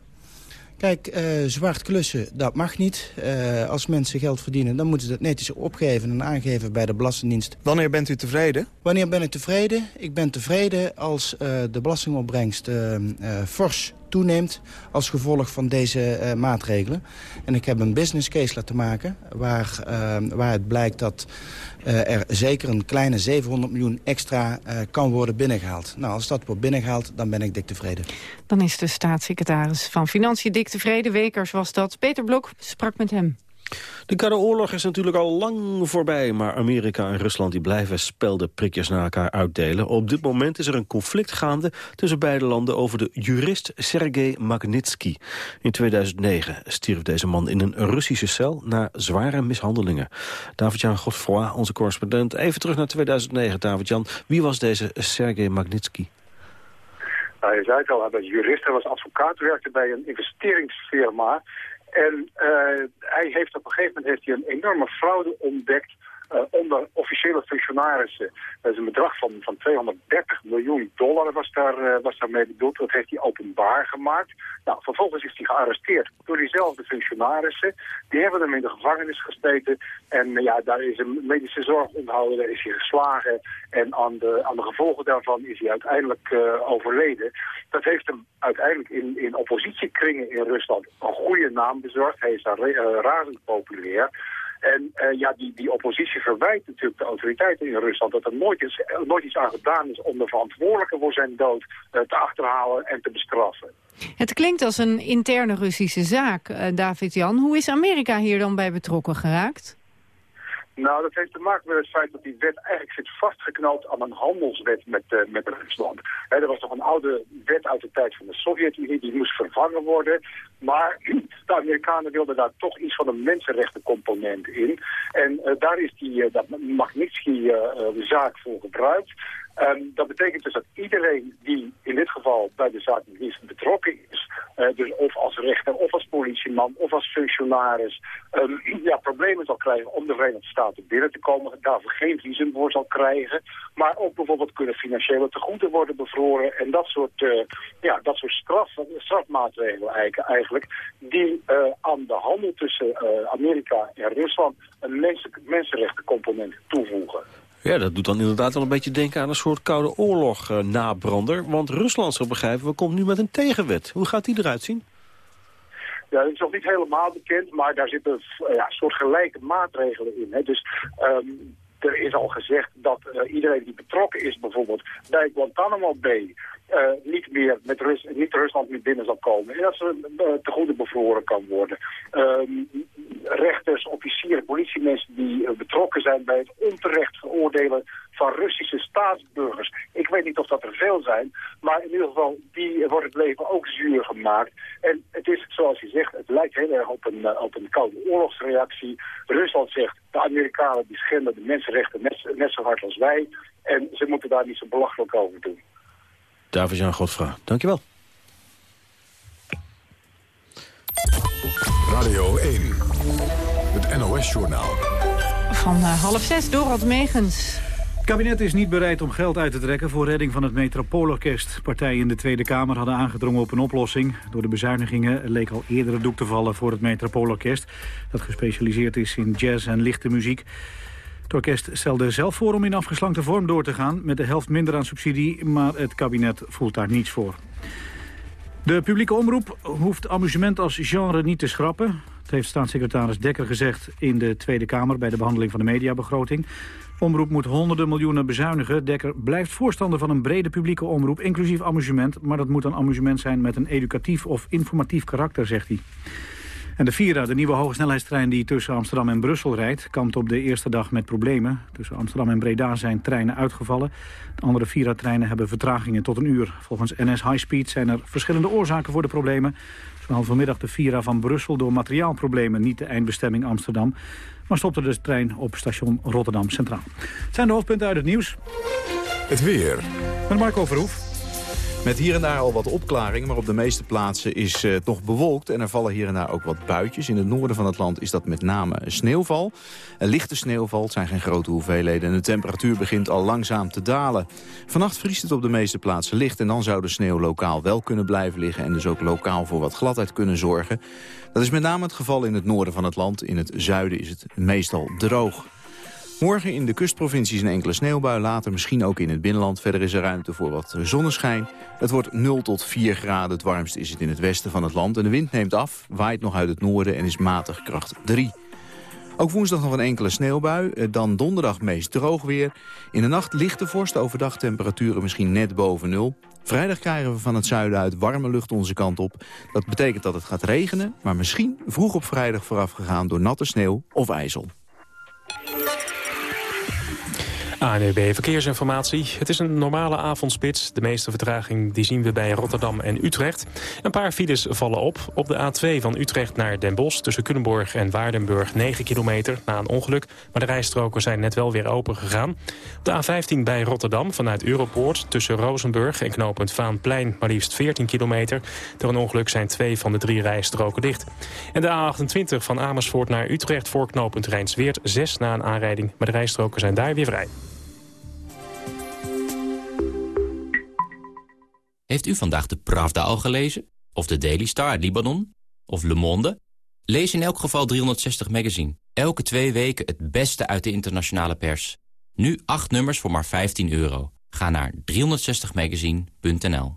Kijk, uh, zwart klussen, dat mag niet. Uh, als mensen geld verdienen, dan moeten ze dat netjes opgeven en aangeven bij de Belastingdienst. Wanneer bent u tevreden? Wanneer ben ik tevreden? Ik ben tevreden als uh, de belastingopbrengst fors toeneemt als gevolg van deze uh, maatregelen. En ik heb een business case laten maken waar, uh, waar het blijkt dat uh, er zeker een kleine 700 miljoen extra kan worden binnengehaald. Nou, als dat wordt binnengehaald, dan ben ik dik tevreden. Dan is de staatssecretaris van Financiën dik tevreden. Wekers was dat. Peter Blok sprak met hem. De Koude Oorlog is natuurlijk al lang voorbij... maar Amerika en Rusland die blijven speldenprikjes naar elkaar uitdelen. Op dit moment is er een conflict gaande tussen beide landen... over de jurist Sergei Magnitsky. In 2009 stierf deze man in een Russische cel... na zware mishandelingen. David-Jan Godfroy, onze correspondent. Even terug naar 2009, David-Jan. Wie was deze Sergei Magnitsky? Nou, je zei het al, hij was jurist, hij was advocaat, werkte bij een investeringsfirma... En uh, hij heeft op een gegeven moment heeft hij een enorme fraude ontdekt uh, onder officiële functionarissen. Dat is een bedrag van, van 230 miljoen dollar was, daar, uh, was daarmee bedoeld. Dat heeft hij openbaar gemaakt. Nou, vervolgens is hij gearresteerd door diezelfde functionarissen. Die hebben hem in de gevangenis gesteken. En uh, ja, daar is een medische zorg onthouden. Daar is hij geslagen. En aan de, aan de gevolgen daarvan is hij uiteindelijk overleden. Dat heeft hem uiteindelijk in, in oppositiekringen in Rusland een goede naam bezorgd. Hij is daar razend populair. En uh, ja, die, die oppositie verwijt natuurlijk de autoriteiten in Rusland... dat er nooit, is, nooit iets aan gedaan is om de verantwoordelijke voor zijn dood uh, te achterhalen en te bestraffen. Het klinkt als een interne Russische zaak, uh, David-Jan. Hoe is Amerika hier dan bij betrokken geraakt? Nou, dat heeft te maken met het feit dat die wet eigenlijk zit vastgeknoopt aan een handelswet met, uh, met Rusland. He, er was toch een oude wet uit de tijd van de Sovjet-Unie, die moest vervangen worden. Maar de Amerikanen wilden daar toch iets van een mensenrechtencomponent in. En uh, daar is die, uh, dat Magnitsky-zaak voor gebruikt. Dat betekent dus dat iedereen die in dit geval bij de zaak niet betrokken uh, dus of als rechter, of als politieman, of als functionaris, um, ja, problemen zal krijgen om de Verenigde Staten binnen te komen, daarvoor geen visum voor zal krijgen, maar ook bijvoorbeeld kunnen financiële tegoeden worden bevroren en dat soort, uh, ja, dat soort straf, strafmaatregelen eigenlijk, die uh, aan de handel tussen Amerika en Rusland een mensen, mensenrechtencomponent toevoegen. Ja, dat doet dan inderdaad wel een beetje denken aan een soort koude oorlog uh, nabrander. Want Rusland, zo begrijpen we, komt nu met een tegenwet. Hoe gaat die eruit zien? Ja, dat is nog niet helemaal bekend, maar daar zitten ja, soort gelijke maatregelen in. Hè. Dus um, er is al gezegd dat uh, iedereen die betrokken is bijvoorbeeld bij Guantanamo Bay eh, niet meer met Rus niet Rusland meer binnen zal komen. En dat ze uh, te goede bevroren kan worden. Ehm, rechters, officieren, politiemensen die betrokken zijn bij het onterecht veroordelen van Russische staatsburgers. Ik weet niet of dat er veel zijn, maar in ieder geval, die wordt het leven ook zuur gemaakt. En het is, zoals je zegt, het lijkt heel erg op een, op een koude oorlogsreactie. Rusland zegt, de Amerikanen die schenden de mensenrechten net, net zo hard als wij. En ze moeten daar niet zo belachelijk over doen. David-Jan Godfra, dankjewel. Radio 1, het NOS-journaal. Van uh, half zes, Dorot Megens. Het kabinet is niet bereid om geld uit te trekken voor redding van het Metropoolorkest. Partijen in de Tweede Kamer hadden aangedrongen op een oplossing. Door de bezuinigingen leek al eerder het doek te vallen voor het Metropoolorkest... dat gespecialiseerd is in jazz en lichte muziek. Het orkest stelde zelf voor om in afgeslankte vorm door te gaan... met de helft minder aan subsidie, maar het kabinet voelt daar niets voor. De publieke omroep hoeft amusement als genre niet te schrappen. Dat heeft staatssecretaris Dekker gezegd in de Tweede Kamer... bij de behandeling van de mediabegroting. Omroep moet honderden miljoenen bezuinigen. Dekker blijft voorstander van een brede publieke omroep, inclusief amusement. Maar dat moet een amusement zijn met een educatief of informatief karakter, zegt hij. En de Vira, de nieuwe hogesnelheidstrein die tussen Amsterdam en Brussel rijdt... kampt op de eerste dag met problemen. Tussen Amsterdam en Breda zijn treinen uitgevallen. De andere Vira-treinen hebben vertragingen tot een uur. Volgens NS High Speed zijn er verschillende oorzaken voor de problemen. Zo vanmiddag de Vira van Brussel door materiaalproblemen... niet de eindbestemming Amsterdam. Maar stopte de trein op station Rotterdam Centraal. Het zijn de hoofdpunten uit het nieuws. Het weer. Met Marco Verhoef. Met hier en daar al wat opklaringen, maar op de meeste plaatsen is het nog bewolkt. En er vallen hier en daar ook wat buitjes. In het noorden van het land is dat met name sneeuwval. Een lichte sneeuwval, het zijn geen grote hoeveelheden. En de temperatuur begint al langzaam te dalen. Vannacht vriest het op de meeste plaatsen licht. En dan zou de sneeuw lokaal wel kunnen blijven liggen. En dus ook lokaal voor wat gladheid kunnen zorgen. Dat is met name het geval in het noorden van het land. In het zuiden is het meestal droog. Morgen in de kustprovincies een enkele sneeuwbui, later misschien ook in het binnenland. Verder is er ruimte voor wat zonneschijn. Het wordt 0 tot 4 graden, het warmst is het in het westen van het land. En de wind neemt af, waait nog uit het noorden en is matig kracht 3. Ook woensdag nog een enkele sneeuwbui, eh, dan donderdag meest droog weer. In de nacht lichte vorst, overdag temperaturen misschien net boven nul. Vrijdag krijgen we van het zuiden uit warme lucht onze kant op. Dat betekent dat het gaat regenen, maar misschien vroeg op vrijdag voorafgegaan door natte sneeuw of ijzel. ANUB Verkeersinformatie. Het is een normale avondspits. De meeste vertraging die zien we bij Rotterdam en Utrecht. Een paar files vallen op. Op de A2 van Utrecht naar Den Bosch tussen Culemborg en Waardenburg 9 kilometer na een ongeluk. Maar de rijstroken zijn net wel weer open gegaan. Op de A15 bij Rotterdam vanuit Europoort tussen Rozenburg en knooppunt Vaanplein maar liefst 14 kilometer. Door een ongeluk zijn twee van de drie rijstroken dicht. En de A28 van Amersfoort naar Utrecht voor knooppunt Rijnsweert 6 na een aanrijding. Maar de rijstroken zijn daar weer vrij. Heeft u vandaag de Pravda al gelezen? Of de Daily Star uit Libanon? Of Le Monde? Lees in elk geval 360 Magazine. Elke twee weken het beste uit de internationale pers. Nu acht nummers voor maar 15 euro. Ga naar 360magazine.nl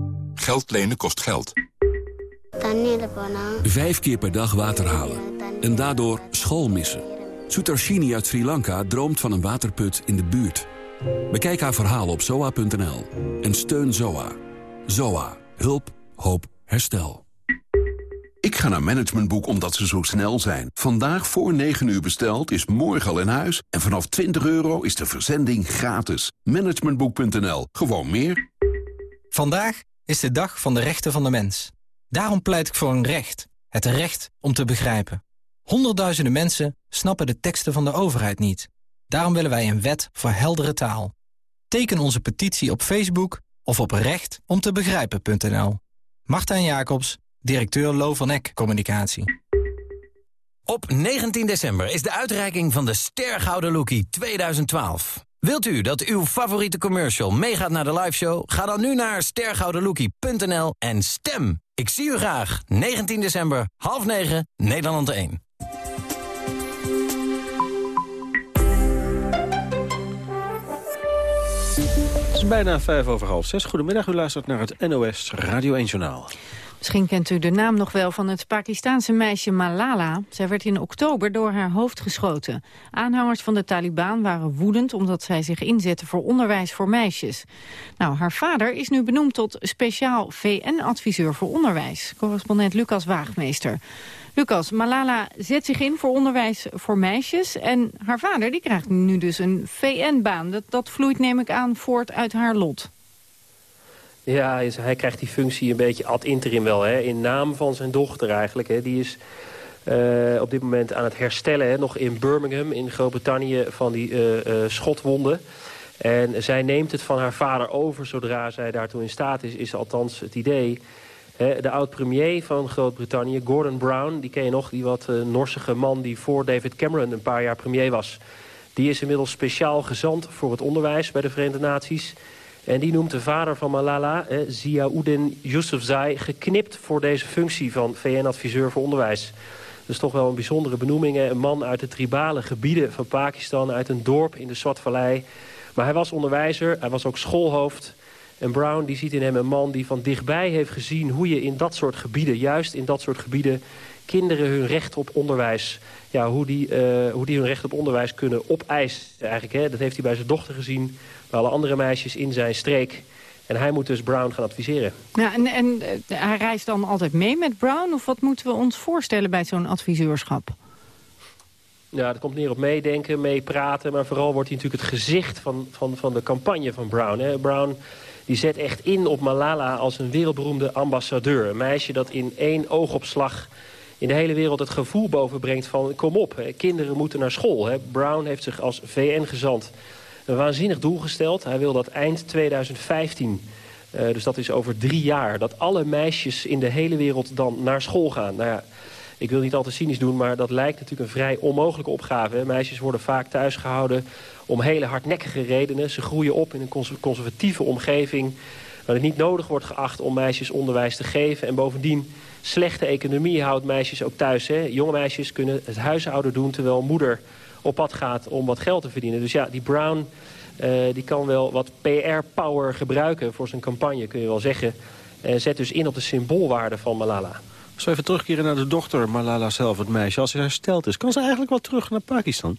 Geld lenen kost geld. Vijf keer per dag water halen. En daardoor school missen. Sutarshini uit Sri Lanka droomt van een waterput in de buurt. Bekijk haar verhaal op zoa.nl. En steun Zoa. Zoa. Hulp. Hoop. Herstel. Ik ga naar Managementboek omdat ze zo snel zijn. Vandaag voor 9 uur besteld is morgen al in huis. En vanaf 20 euro is de verzending gratis. Managementboek.nl. Gewoon meer. Vandaag is de dag van de rechten van de mens. Daarom pleit ik voor een recht. Het recht om te begrijpen. Honderdduizenden mensen snappen de teksten van de overheid niet. Daarom willen wij een wet voor heldere taal. Teken onze petitie op Facebook of op rechtomtebegrijpen.nl. Martijn Jacobs, directeur Lo van Eck Communicatie. Op 19 december is de uitreiking van de Stergouden Lookie 2012. Wilt u dat uw favoriete commercial meegaat naar de liveshow? Ga dan nu naar stergoudenlookie.nl en stem. Ik zie u graag. 19 december, half 9, Nederland 1. Het is bijna vijf over half zes. Goedemiddag, u luistert naar het NOS Radio 1 Journaal. Misschien kent u de naam nog wel van het Pakistaanse meisje Malala. Zij werd in oktober door haar hoofd geschoten. Aanhangers van de Taliban waren woedend omdat zij zich inzetten voor onderwijs voor meisjes. Nou, haar vader is nu benoemd tot speciaal VN-adviseur voor onderwijs. Correspondent Lucas Waagmeester. Lucas, Malala zet zich in voor onderwijs voor meisjes. En haar vader die krijgt nu dus een VN-baan. Dat, dat vloeit, neem ik aan, voort uit haar lot. Ja, hij krijgt die functie een beetje ad interim wel. Hè, in naam van zijn dochter eigenlijk. Hè. Die is uh, op dit moment aan het herstellen. Hè, nog in Birmingham in Groot-Brittannië van die uh, schotwonden. En zij neemt het van haar vader over zodra zij daartoe in staat is. Is althans het idee. Hè, de oud-premier van Groot-Brittannië, Gordon Brown... die ken je nog, die wat norsige man die voor David Cameron een paar jaar premier was. Die is inmiddels speciaal gezant voor het onderwijs bij de Verenigde Naties... En die noemt de vader van Malala, eh, Ziauddin Yousafzai... geknipt voor deze functie van VN-adviseur voor onderwijs. Dat is toch wel een bijzondere benoeming. Een man uit de tribale gebieden van Pakistan... uit een dorp in de Swat-vallei. Maar hij was onderwijzer, hij was ook schoolhoofd. En Brown die ziet in hem een man die van dichtbij heeft gezien... hoe je in dat soort gebieden, juist in dat soort gebieden... kinderen hun recht op onderwijs... Ja, hoe, die, uh, hoe die hun recht op onderwijs kunnen opeisen. Eigenlijk, hè. Dat heeft hij bij zijn dochter gezien alle andere meisjes in zijn streek. En hij moet dus Brown gaan adviseren. Ja, en, en uh, hij reist dan altijd mee met Brown? Of wat moeten we ons voorstellen bij zo'n adviseurschap? Ja, dat komt neer op meedenken, meepraten. Maar vooral wordt hij natuurlijk het gezicht van, van, van de campagne van Brown. Hè. Brown die zet echt in op Malala als een wereldberoemde ambassadeur. Een meisje dat in één oogopslag in de hele wereld het gevoel bovenbrengt van... kom op, kinderen moeten naar school. Hè. Brown heeft zich als VN-gezant een waanzinnig doel gesteld. Hij wil dat eind 2015, uh, eh, dus dat is over drie jaar... dat alle meisjes in de hele wereld dan naar school gaan. Nou ja, ik wil niet al te cynisch doen, maar dat lijkt natuurlijk een vrij onmogelijke opgave. Meisjes worden vaak thuis gehouden om hele hardnekkige redenen. Ze groeien op in een conservatieve omgeving... waar het niet nodig wordt geacht om meisjes onderwijs te geven. En bovendien, slechte economie houdt meisjes ook thuis. Hè. Jonge meisjes kunnen het huishouden doen terwijl moeder op pad gaat om wat geld te verdienen. Dus ja, die Brown uh, die kan wel wat PR-power gebruiken voor zijn campagne, kun je wel zeggen. Uh, zet dus in op de symboolwaarde van Malala. Als we even terugkeren naar de dochter Malala zelf, het meisje. Als ze hersteld is, kan ze eigenlijk wel terug naar Pakistan?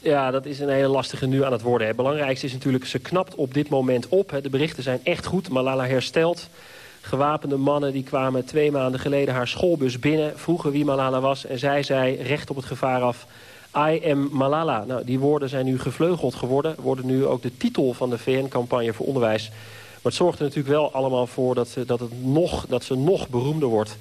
Ja, dat is een hele lastige nu aan het worden. Het belangrijkste is natuurlijk, ze knapt op dit moment op. Hè. De berichten zijn echt goed. Malala herstelt. Gewapende mannen die kwamen twee maanden geleden haar schoolbus binnen... vroegen wie Malala was en zij zei recht op het gevaar af... I am Malala. Nou, die woorden zijn nu gevleugeld geworden. Worden nu ook de titel van de VN-campagne voor onderwijs. Maar het zorgt er natuurlijk wel allemaal voor dat ze, dat, het nog, dat ze nog beroemder wordt.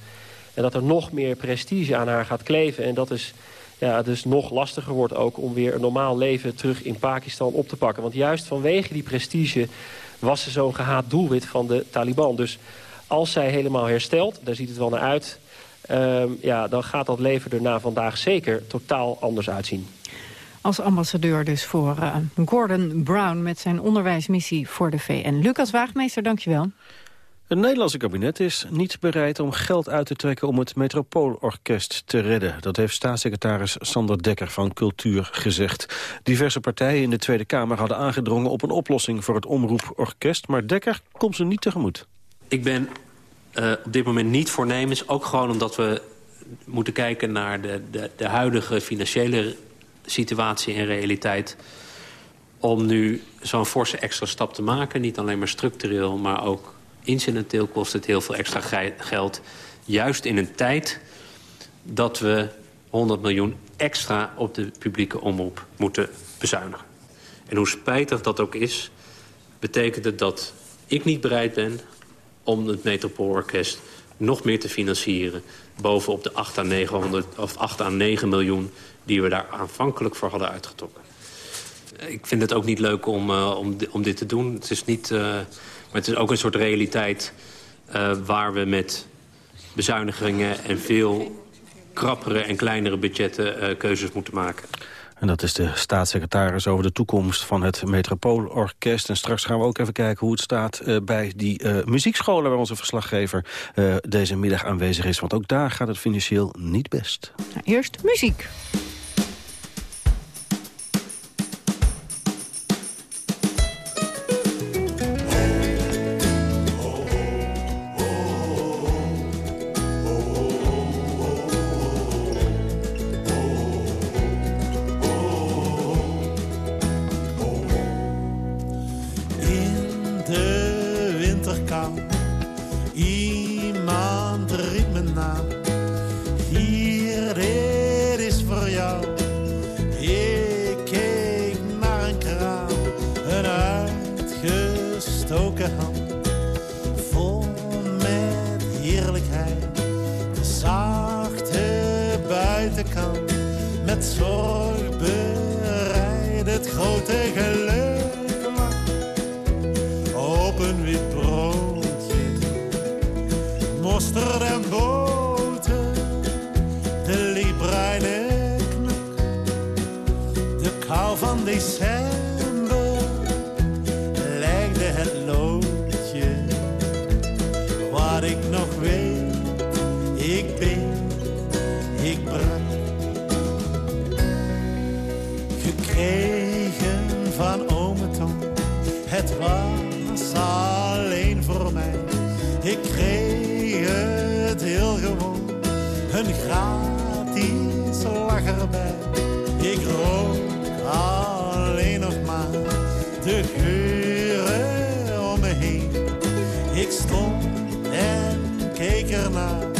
En dat er nog meer prestige aan haar gaat kleven. En dat is ja, dus nog lastiger wordt ook om weer een normaal leven terug in Pakistan op te pakken. Want juist vanwege die prestige was ze zo'n gehaat doelwit van de Taliban. Dus als zij helemaal herstelt, daar ziet het wel naar uit... Uh, ja, dan gaat dat leven er na vandaag zeker totaal anders uitzien. Als ambassadeur dus voor uh, Gordon Brown met zijn onderwijsmissie voor de VN. Lucas Waagmeester, dankjewel. Het Nederlandse kabinet is niet bereid om geld uit te trekken om het Metropoolorkest te redden. Dat heeft staatssecretaris Sander Dekker van Cultuur gezegd. Diverse partijen in de Tweede Kamer hadden aangedrongen op een oplossing voor het omroeporkest, maar Dekker komt ze niet tegemoet. Ik ben uh, op dit moment niet voornemens. Ook gewoon omdat we moeten kijken naar de, de, de huidige financiële situatie en realiteit. Om nu zo'n forse extra stap te maken. Niet alleen maar structureel, maar ook incidenteel kost het heel veel extra geld. Juist in een tijd dat we 100 miljoen extra op de publieke omroep moeten bezuinigen. En hoe spijtig dat ook is, betekent het dat ik niet bereid ben om het Metropoolorkest nog meer te financieren... bovenop de 8 à, 900, of 8 à 9 miljoen die we daar aanvankelijk voor hadden uitgetrokken. Ik vind het ook niet leuk om, uh, om, om dit te doen. Het is, niet, uh, maar het is ook een soort realiteit uh, waar we met bezuinigingen... en veel krappere en kleinere budgetten keuzes moeten maken. En dat is de staatssecretaris over de toekomst van het Metropoolorkest. En straks gaan we ook even kijken hoe het staat uh, bij die uh, muziekscholen... waar onze verslaggever uh, deze middag aanwezig is. Want ook daar gaat het financieel niet best. Nou, eerst muziek. Zeker ernaar.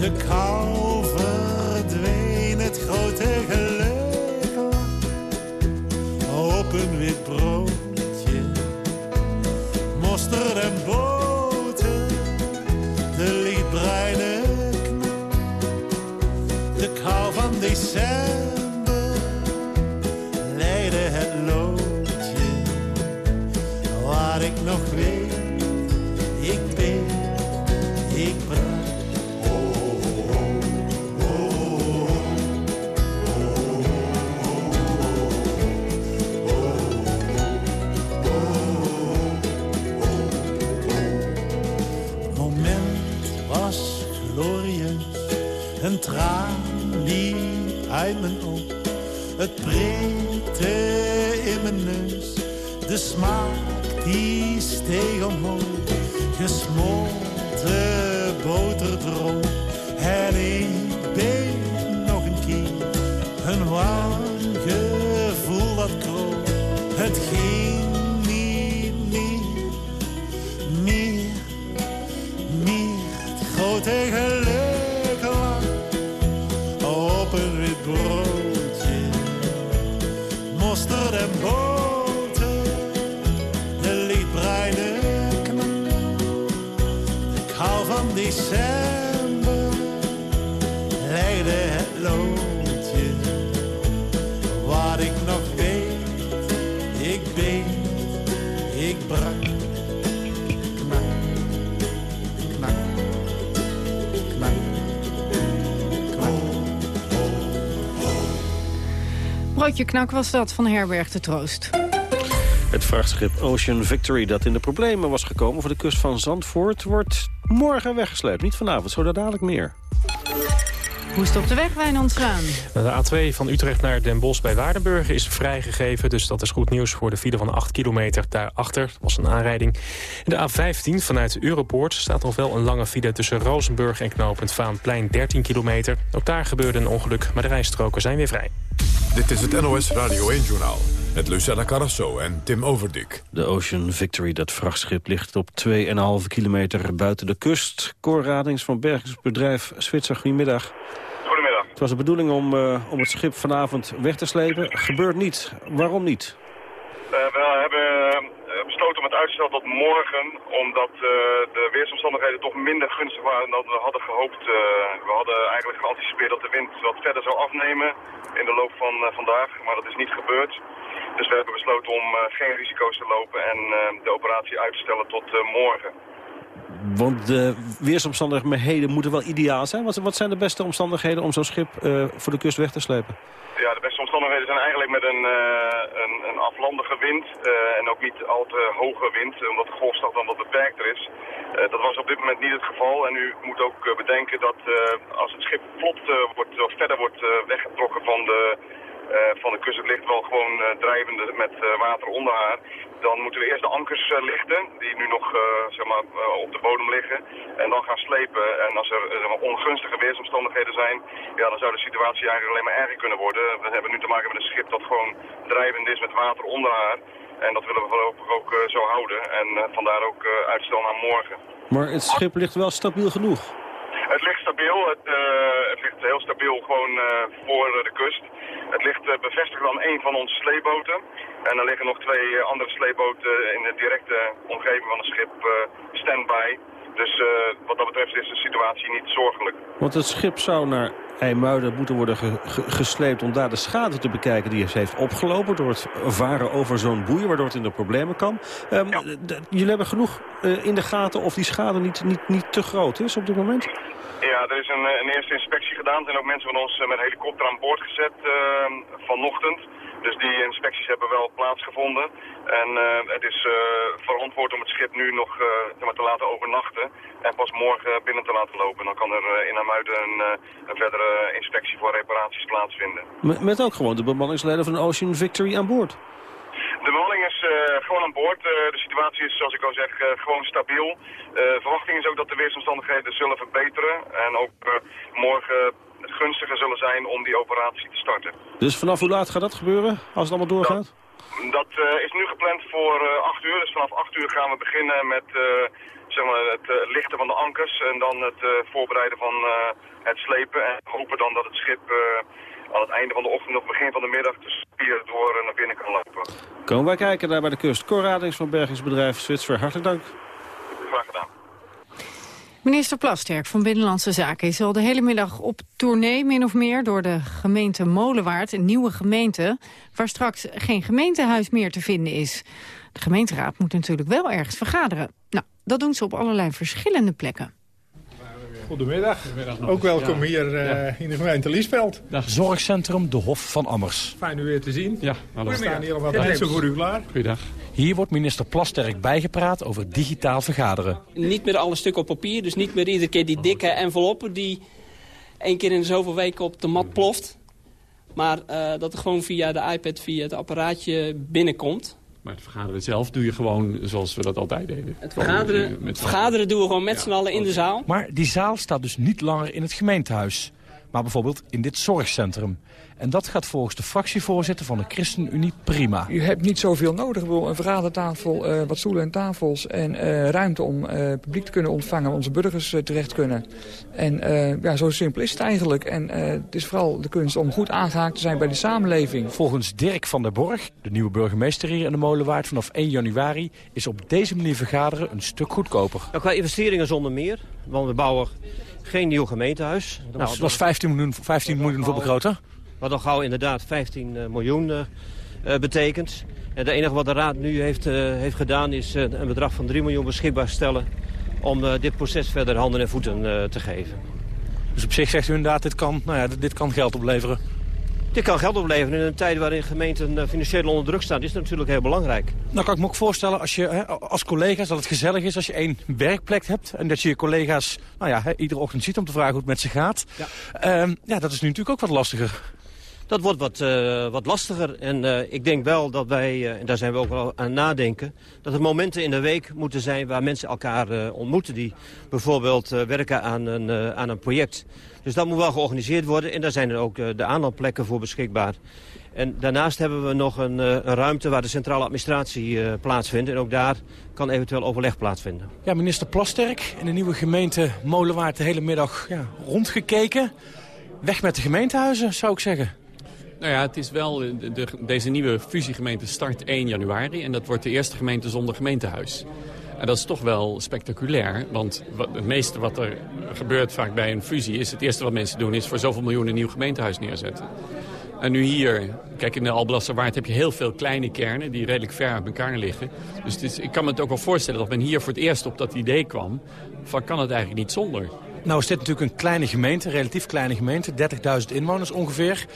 De kou smaak die steeg omhoog. Gesmolten boterdroom. Broodje knak was dat van Herberg de Troost. Het vrachtschip Ocean Victory dat in de problemen was gekomen... voor de kust van Zandvoort wordt morgen weggesleept. Niet vanavond, zo dadelijk meer. Hoe is het op de weg, Wijnand Zwaan? De A2 van Utrecht naar Den Bosch bij Waardenburg is vrijgegeven. Dus dat is goed nieuws voor de file van 8 kilometer daarachter. Dat was een aanrijding. In de A15 vanuit Europoort staat nog wel een lange file... tussen Rozenburg en knooppunt Vaanplein 13 kilometer. Ook daar gebeurde een ongeluk, maar de rijstroken zijn weer vrij. Dit is het NOS Radio 1-journaal. Met Lucella Carrasso en Tim Overdik. De Ocean Victory, dat vrachtschip, ligt op 2,5 kilometer buiten de kust. Cor Radings van bergingsbedrijf Zwitser, goedemiddag. Goedemiddag. Het was de bedoeling om, uh, om het schip vanavond weg te slepen. Gebeurt niet. Waarom niet? Uh, we hebben uitstel tot morgen, omdat uh, de weersomstandigheden toch minder gunstig waren dan we hadden gehoopt. Uh, we hadden eigenlijk geanticipeerd dat de wind wat verder zou afnemen in de loop van vandaag, maar dat is niet gebeurd. Dus we hebben besloten om geen risico's te lopen en de operatie uit te stellen tot morgen. Want de weersomstandigheden moeten wel ideaal zijn. Wat, wat zijn de beste omstandigheden om zo'n schip voor de kust weg te slepen? Ja, de beste omstandigheden zijn eigenlijk met een, uh, een, een, aflandige wind uh, en ook niet al te hoge wind, omdat de golfslag dan wat beperkter is. Dat was op dit moment niet het geval en u moet ook bedenken dat als het schip vlot wordt, of verder wordt weggetrokken van de, van de kust, ligt wel gewoon drijvende met water onder haar, dan moeten we eerst de ankers lichten, die nu nog zeg maar, op de bodem liggen, en dan gaan slepen. En als er ongunstige weersomstandigheden zijn, ja, dan zou de situatie eigenlijk alleen maar erger kunnen worden. We hebben nu te maken met een schip dat gewoon drijvend is met water onder haar. En dat willen we voorlopig ook zo houden. En vandaar ook uitstel naar morgen. Maar het schip ligt wel stabiel genoeg? Het ligt stabiel. Het, het ligt heel stabiel gewoon voor de kust. Het ligt bevestigd aan een van onze sleeboten. En er liggen nog twee andere sleeboten in de directe omgeving van het schip standby. Dus uh, wat dat betreft is de situatie niet zorgelijk. Want het schip zou naar IJmuiden moeten worden ge ge gesleept om daar de schade te bekijken die het heeft opgelopen door het varen over zo'n boei, waardoor het in de problemen kan. Um, ja. Jullie hebben genoeg uh, in de gaten of die schade niet, niet, niet te groot is op dit moment? Ja, er is een, een eerste inspectie gedaan. Er zijn ook mensen van ons met een helikopter aan boord gezet uh, vanochtend. Dus die inspecties hebben wel plaatsgevonden. En uh, het is uh, verantwoord om het schip nu nog uh, te laten overnachten. En pas morgen binnen te laten lopen. Dan kan er in Amuiden een, een verdere inspectie voor reparaties plaatsvinden. Met, met ook gewoon de bemanningsleider van Ocean Victory aan boord? De bemanning is gewoon aan boord. de situatie is, zoals ik al zeg, gewoon stabiel. Verwachting is ook dat de weersomstandigheden zullen verbeteren. En ook morgen gunstiger zullen zijn om die operatie te starten. Dus vanaf hoe laat gaat dat gebeuren, als het allemaal doorgaat? Dat, dat uh, is nu gepland voor uh, 8 uur. Dus vanaf 8 uur gaan we beginnen met uh, zeg maar het lichten van de ankers en dan het voorbereiden van het slepen. En hopen dan dat het schip aan het einde van de ochtend of begin van de middag de spier door naar binnen kan lopen. Komen wij kijken daar bij de kust. Cor Radings van bergingsbedrijf Zwitser, hartelijk dank. Graag gedaan. Minister Plasterk van Binnenlandse Zaken is al de hele middag op tournee, min of meer, door de gemeente Molenwaard, een nieuwe gemeente, waar straks geen gemeentehuis meer te vinden is. De gemeenteraad moet natuurlijk wel ergens vergaderen. Nou, dat doen ze op allerlei verschillende plekken. Goedemiddag. Goedemiddag Ook welkom ja. hier uh, ja. in de gemeente Liesveld. Dag. Zorgcentrum De Hof van Ammers. Fijn u weer te zien. Ja, hallo. We staan hier al wat mensen voor u klaar. Goeiedag. Hier wordt minister Plasterk bijgepraat over digitaal vergaderen. Niet meer alle stukken op papier, dus niet meer iedere keer die dikke enveloppen... die één keer in zoveel weken op de mat ploft. Maar uh, dat het gewoon via de iPad, via het apparaatje binnenkomt. Maar het vergaderen zelf doe je gewoon zoals we dat altijd deden. Het vergaderen, met vergaderen doen we gewoon met ja, z'n allen in de zaal. Maar die zaal staat dus niet langer in het gemeentehuis. Maar bijvoorbeeld in dit zorgcentrum. En dat gaat volgens de fractievoorzitter van de ChristenUnie prima. U hebt niet zoveel nodig. Een vergadertafel, uh, wat stoelen en tafels en uh, ruimte om uh, publiek te kunnen ontvangen. Onze burgers terecht kunnen. En ja, zo simpel is het eigenlijk. En het is vooral de kunst om goed aangehaakt te zijn bij de samenleving. Volgens Dirk van der Borg, de nieuwe burgemeester hier in de Molenwaard vanaf 1 januari... is op deze manier vergaderen een stuk goedkoper. Nou, qua investeringen zonder meer. Want we bouwen geen nieuw gemeentehuis. Dat was, nou, was 15 miljoen, 15 miljoen voor begroten. Wat al gauw inderdaad 15 uh, miljoen uh, uh, betekent. En het enige wat de Raad nu heeft, heeft gedaan is een bedrag van 3 miljoen beschikbaar stellen... om dit proces verder handen en voeten te geven. Dus op zich zegt u inderdaad, dit kan, nou ja, dit kan geld opleveren? Dit kan geld opleveren. In een tijd waarin gemeenten financieel onder druk staan... is dat natuurlijk heel belangrijk. Nou kan ik me ook voorstellen als, je, hè, als collega's dat het gezellig is... als je één werkplek hebt en dat je je collega's nou ja, hè, iedere ochtend ziet... om te vragen hoe het met ze gaat. Ja. Um, ja, dat is nu natuurlijk ook wat lastiger. Dat wordt wat, uh, wat lastiger. En uh, ik denk wel dat wij, uh, en daar zijn we ook wel aan nadenken... dat er momenten in de week moeten zijn waar mensen elkaar ontmoeten... die bijvoorbeeld werken aan een, aan een project. Dus dat moet wel georganiseerd worden. En daar zijn er ook de aanlandplekken voor beschikbaar. En daarnaast hebben we nog een, een ruimte waar de centrale administratie plaatsvindt. En ook daar kan eventueel overleg plaatsvinden. Ja, minister Plasterk in de nieuwe gemeente Molenwaard de hele middag ja, rondgekeken. Weg met de gemeentehuizen, zou ik zeggen. Nou ja, het is wel, de, de, deze nieuwe fusiegemeente start 1 januari... en dat wordt de eerste gemeente zonder gemeentehuis. En dat is toch wel spectaculair, want het meeste wat er gebeurt vaak bij een fusie... is het eerste wat mensen doen, is voor zoveel miljoen een nieuw gemeentehuis neerzetten. En nu hier, kijk in de Alblasserwaard heb je heel veel kleine kernen... die redelijk ver uit elkaar liggen. Dus het ik kan me het ook wel voorstellen dat men hier voor het eerst op dat idee kwam... van kan het eigenlijk niet zonder. Nou is dit natuurlijk een kleine gemeente, een relatief kleine gemeente. 30.000 inwoners ongeveer.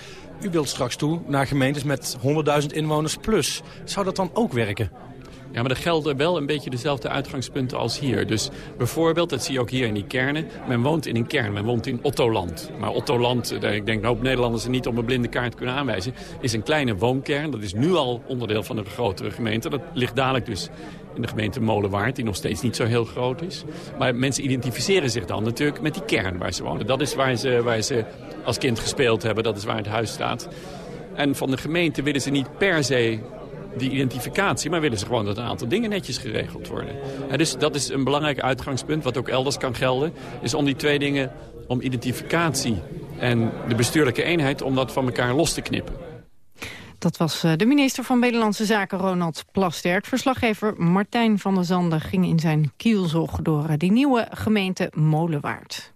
U wilt straks toe naar gemeentes met 100.000 inwoners plus. Zou dat dan ook werken? Ja, maar er gelden wel een beetje dezelfde uitgangspunten als hier. Dus bijvoorbeeld, dat zie je ook hier in die kernen, men woont in een kern, men woont in Ottoland. Maar Ottoland, eh, ik denk een hoop Nederlanders er niet op een blinde kaart kunnen aanwijzen, is een kleine woonkern. Dat is nu al onderdeel van een grotere gemeente. Dat ligt dadelijk dus in de gemeente Molenwaard, die nog steeds niet zo heel groot is. Maar mensen identificeren zich dan natuurlijk met die kern waar ze wonen. Dat is waar ze, waar ze als kind gespeeld hebben, dat is waar het huis staat. En van de gemeente willen ze niet per se die identificatie, maar willen ze gewoon dat een aantal dingen netjes geregeld worden. En dus dat is een belangrijk uitgangspunt, wat ook elders kan gelden, is om die twee dingen, om identificatie en de bestuurlijke eenheid, om dat van elkaar los te knippen. Dat was eh, de minister van Binnenlandse Zaken Ronald Plasterk. Verslaggever Martijn van der Zanden ging in zijn kielzog door eh, die nieuwe gemeente Molenwaard.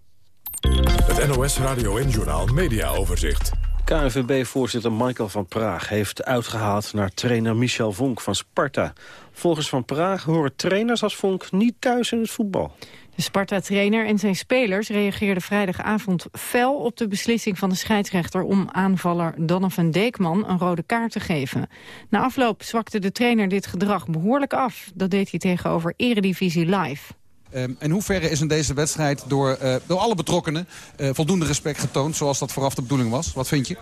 Het NOS Radio en Journal Media Overzicht. KNVB-voorzitter Michael van Praag heeft uitgehaald naar trainer Michel Vonk van Sparta. Volgens Van Praag horen trainers als Vonk niet thuis in het voetbal. De Sparta-trainer en zijn spelers reageerden vrijdagavond fel op de beslissing van de scheidsrechter om aanvaller Donovan Deekman een rode kaart te geven. Na afloop zwakte de trainer dit gedrag behoorlijk af. Dat deed hij tegenover Eredivisie Live. Um, in hoeverre is in deze wedstrijd door, uh, door alle betrokkenen uh, voldoende respect getoond... zoals dat vooraf de bedoeling was? Wat vind je?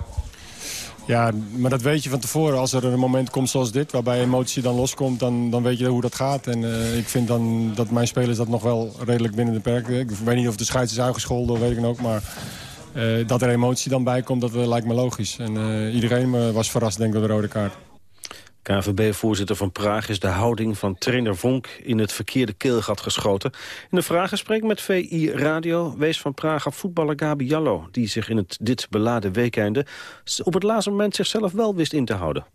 Ja, maar dat weet je van tevoren. Als er een moment komt zoals dit, waarbij emotie dan loskomt... dan, dan weet je hoe dat gaat. En uh, ik vind dan dat mijn spelers dat nog wel redelijk binnen de perken... Ik weet niet of de scheids is uitgescholden of weet ik dan ook, maar... Uh, dat er emotie dan bij komt, dat lijkt me logisch. En iedereen was verrast, denk ik, door de rode kaart. KNVB-voorzitter van Praag is de houding van trainer Vonk in het verkeerde keelgat geschoten. In een vragengesprek met VI Radio wees van Praag af voetballer Gabi Jallo, die zich in het dit beladen weekende op het laatste moment zichzelf wel wist in te houden.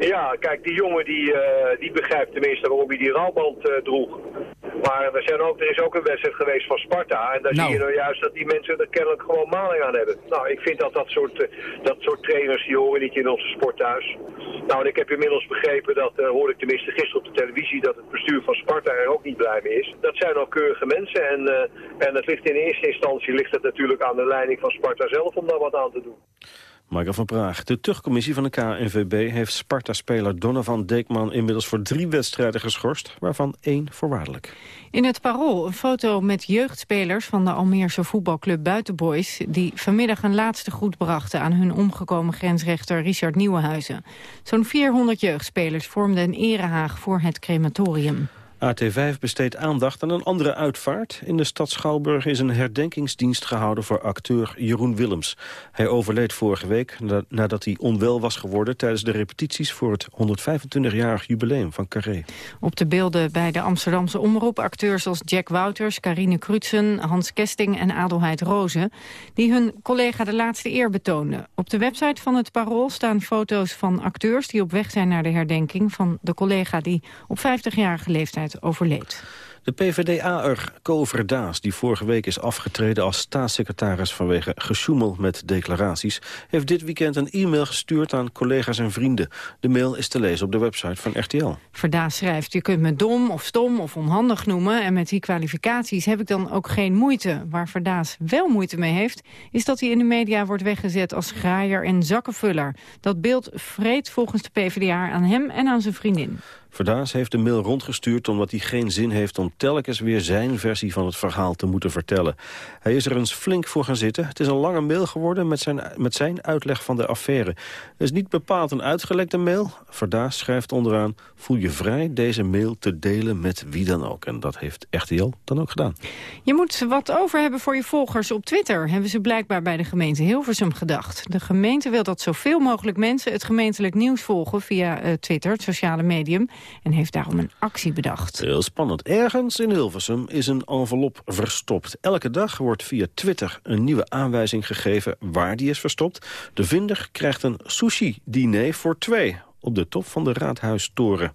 Ja, kijk, die jongen die, uh, die begrijpt tenminste waarom hij die rouwband uh, droeg. Maar er, zijn ook, er is ook een wedstrijd geweest van Sparta. En daar nou. zie je nou juist dat die mensen er kennelijk gewoon maling aan hebben. Nou, ik vind dat dat soort, uh, dat soort trainers, die horen niet in onze sporthuis. Nou, en ik heb inmiddels begrepen, dat hoorde ik tenminste gisteren op de televisie, dat het bestuur van Sparta er ook niet blij mee is. Dat zijn al keurige mensen en, en het ligt in eerste instantie ligt het natuurlijk aan de leiding van Sparta zelf om daar wat aan te doen. Michael van Praag. De terugcommissie van de KNVB heeft Sparta-speler Donovan Deekman inmiddels voor drie wedstrijden geschorst, waarvan één voorwaardelijk. In het Parool een foto met jeugdspelers van de Almeerse voetbalclub Buitenboys... die vanmiddag een laatste groet brachten aan hun omgekomen grensrechter Richard Nieuwenhuizen. Zo'n 400 jeugdspelers vormden een erehaag voor het crematorium. AT5 besteedt aandacht aan een andere uitvaart. In de stad Schouwburg is een herdenkingsdienst gehouden voor acteur Jeroen Willems. Hij overleed vorige week nadat hij onwel was geworden... tijdens de repetities voor het 125-jarig jubileum van Carré. Op de beelden bij de Amsterdamse omroep acteurs als Jack Wouters... Carine Krutsen, Hans Kesting en Adelheid Rozen... die hun collega de laatste eer betoonden. Op de website van het Parool staan foto's van acteurs... die op weg zijn naar de herdenking van de collega die op 50-jarige leeftijd overleed. De PvdA-er Kover Daas, die vorige week is afgetreden als staatssecretaris vanwege gesjoemel met declaraties, heeft dit weekend een e-mail gestuurd aan collega's en vrienden. De mail is te lezen op de website van RTL. Verdaas schrijft, je kunt me dom of stom of onhandig noemen en met die kwalificaties heb ik dan ook geen moeite. Waar Verdaas wel moeite mee heeft, is dat hij in de media wordt weggezet als graaier en zakkenvuller. Dat beeld vreet volgens de PvdA aan hem en aan zijn vriendin. Verdaas heeft de mail rondgestuurd omdat hij geen zin heeft om telkens weer zijn versie van het verhaal te moeten vertellen. Hij is er eens flink voor gaan zitten. Het is een lange mail geworden met zijn, met zijn uitleg van de affaire. Het is niet bepaald een uitgelekte mail. Verdaas schrijft onderaan, voel je vrij deze mail te delen met wie dan ook. En dat heeft RTL dan ook gedaan. Je moet wat over hebben voor je volgers op Twitter, hebben ze blijkbaar bij de gemeente Hilversum gedacht. De gemeente wil dat zoveel mogelijk mensen het gemeentelijk nieuws volgen via uh, Twitter, het sociale medium en heeft daarom een actie bedacht. Heel spannend. Ergens In Hilversum is een envelop verstopt. Elke dag wordt via Twitter een nieuwe aanwijzing gegeven waar die is verstopt. De vinder krijgt een sushi-diner voor twee op de top van de Raadhuistoren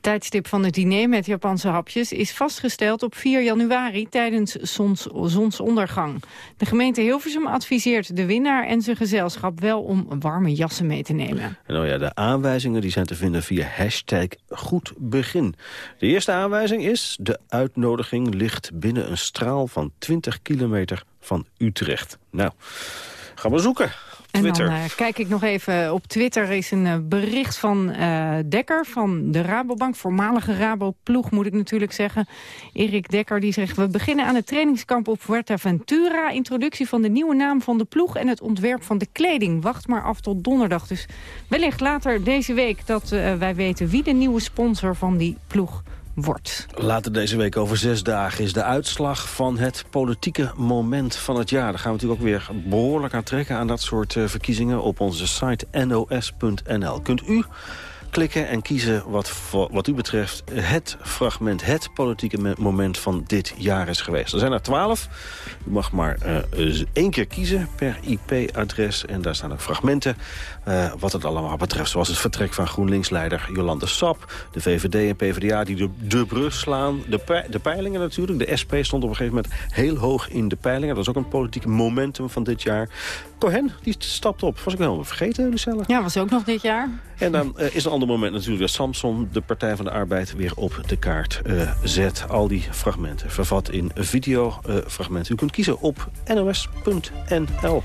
tijdstip van het diner met Japanse hapjes is vastgesteld op 4 januari tijdens zons, zonsondergang. De gemeente Hilversum adviseert de winnaar en zijn gezelschap wel om warme jassen mee te nemen. En nou ja, de aanwijzingen die zijn te vinden via hashtag goed begin. De eerste aanwijzing is, de uitnodiging ligt binnen een straal van 20 kilometer van Utrecht. Nou, gaan we zoeken. En dan uh, kijk ik nog even op Twitter. is een uh, bericht van uh, Dekker van de Rabobank. Voormalige Rabo-ploeg moet ik natuurlijk zeggen. Erik Dekker die zegt... we beginnen aan het trainingskamp op Fuerteventura. Introductie van de nieuwe naam van de ploeg... en het ontwerp van de kleding. Wacht maar af tot donderdag. Dus wellicht later deze week dat wij weten... wie de nieuwe sponsor van die ploeg wordt. Later deze week over zes dagen is de uitslag van het politieke moment van het jaar. Daar gaan we natuurlijk ook weer behoorlijk aan trekken aan dat soort uh, verkiezingen op onze site nos.nl. Kunt u klikken en kiezen wat, wat u betreft het fragment, het politieke moment van dit jaar is geweest. Er zijn er twaalf. U mag maar uh, één keer kiezen per IP-adres. En daar staan er fragmenten uh, wat het allemaal betreft. Zoals het vertrek van GroenLinks-leider Jolande Sap. De VVD en PvdA die de, de brug slaan. De, de peilingen natuurlijk. De SP stond op een gegeven moment heel hoog in de peilingen. Dat is ook een politiek momentum van dit jaar. Cohen, die stapt op. Was ik helemaal vergeten, Lucelle? Ja, was ook nog dit jaar. En dan uh, is een ander moment natuurlijk dat Samson, de Partij van de Arbeid, weer op de kaart uh, zet. Al die fragmenten vervat in videofragmenten. Uh, U kunt kiezen op nos.nl.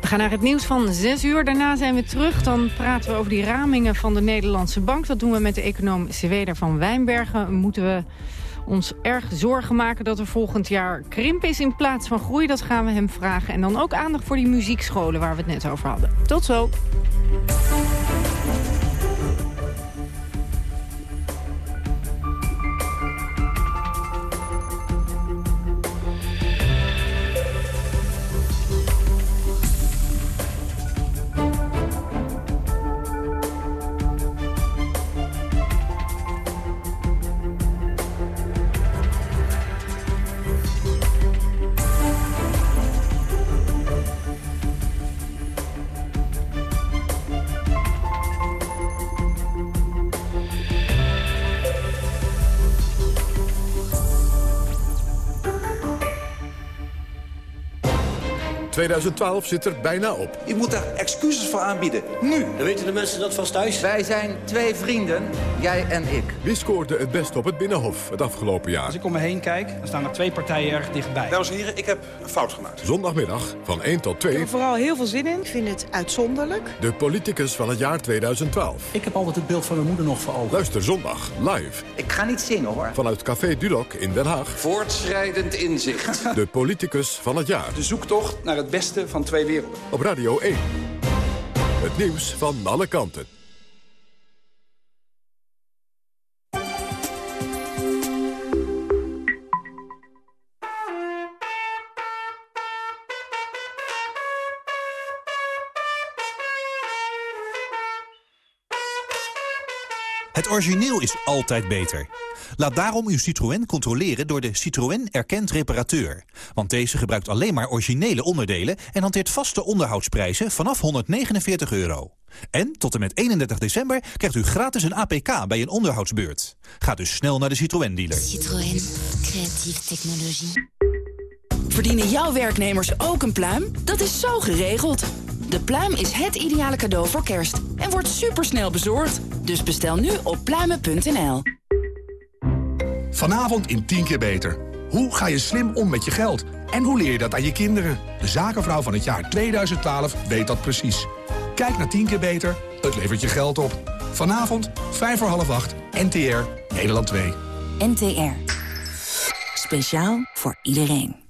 We gaan naar het nieuws van 6 uur. Daarna zijn we terug. Dan praten we over die ramingen van de Nederlandse Bank. Dat doen we met de econoom Zweder van Wijnbergen. Moeten we ons erg zorgen maken dat er volgend jaar krimp is in plaats van groei. Dat gaan we hem vragen. En dan ook aandacht voor die muziekscholen waar we het net over hadden. Tot zo. ...2012 zit er bijna op. U moet daar excuses voor aanbieden. Nu. Dan weten de mensen dat vast thuis. Wij zijn twee vrienden, jij en ik. Wie scoorde het best op het Binnenhof het afgelopen jaar? Als ik om me heen kijk, dan staan er twee partijen erg dichtbij. Dames en heren, ik heb een fout gemaakt. Zondagmiddag van 1 tot 2. Ik heb er vooral heel veel zin in. Ik vind het uitzonderlijk. De politicus van het jaar 2012. Ik heb altijd het beeld van mijn moeder nog voor ogen. Luister zondag live. Ik ga niet zingen hoor. Vanuit Café Dudok in Den Haag. Voortschrijdend inzicht. De politicus van het jaar. De zoektocht naar het beste van twee werelden. Op Radio 1. Het nieuws van alle kanten. Het origineel is altijd beter. Laat daarom uw Citroën controleren door de Citroën Erkend Reparateur. Want deze gebruikt alleen maar originele onderdelen... en hanteert vaste onderhoudsprijzen vanaf 149 euro. En tot en met 31 december krijgt u gratis een APK bij een onderhoudsbeurt. Ga dus snel naar de Citroën-dealer. Citroën. Creatieve technologie. Verdienen jouw werknemers ook een pluim? Dat is zo geregeld. De pluim is het ideale cadeau voor kerst en wordt supersnel bezorgd. Dus bestel nu op pluimen.nl. Vanavond in 10 keer beter. Hoe ga je slim om met je geld? En hoe leer je dat aan je kinderen? De zakenvrouw van het jaar 2012 weet dat precies. Kijk naar 10 keer beter, het levert je geld op. Vanavond, 5 voor half 8, NTR, Nederland 2. NTR. Speciaal voor iedereen.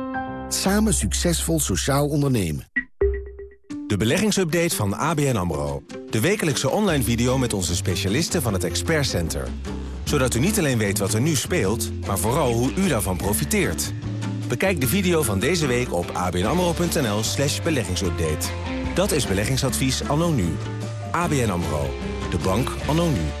Samen succesvol sociaal ondernemen. De beleggingsupdate van ABN AMRO. De wekelijkse online video met onze specialisten van het Expert Center. Zodat u niet alleen weet wat er nu speelt, maar vooral hoe u daarvan profiteert. Bekijk de video van deze week op abnamro.nl slash beleggingsupdate. Dat is beleggingsadvies anno nu. ABN AMRO. De bank anno nu.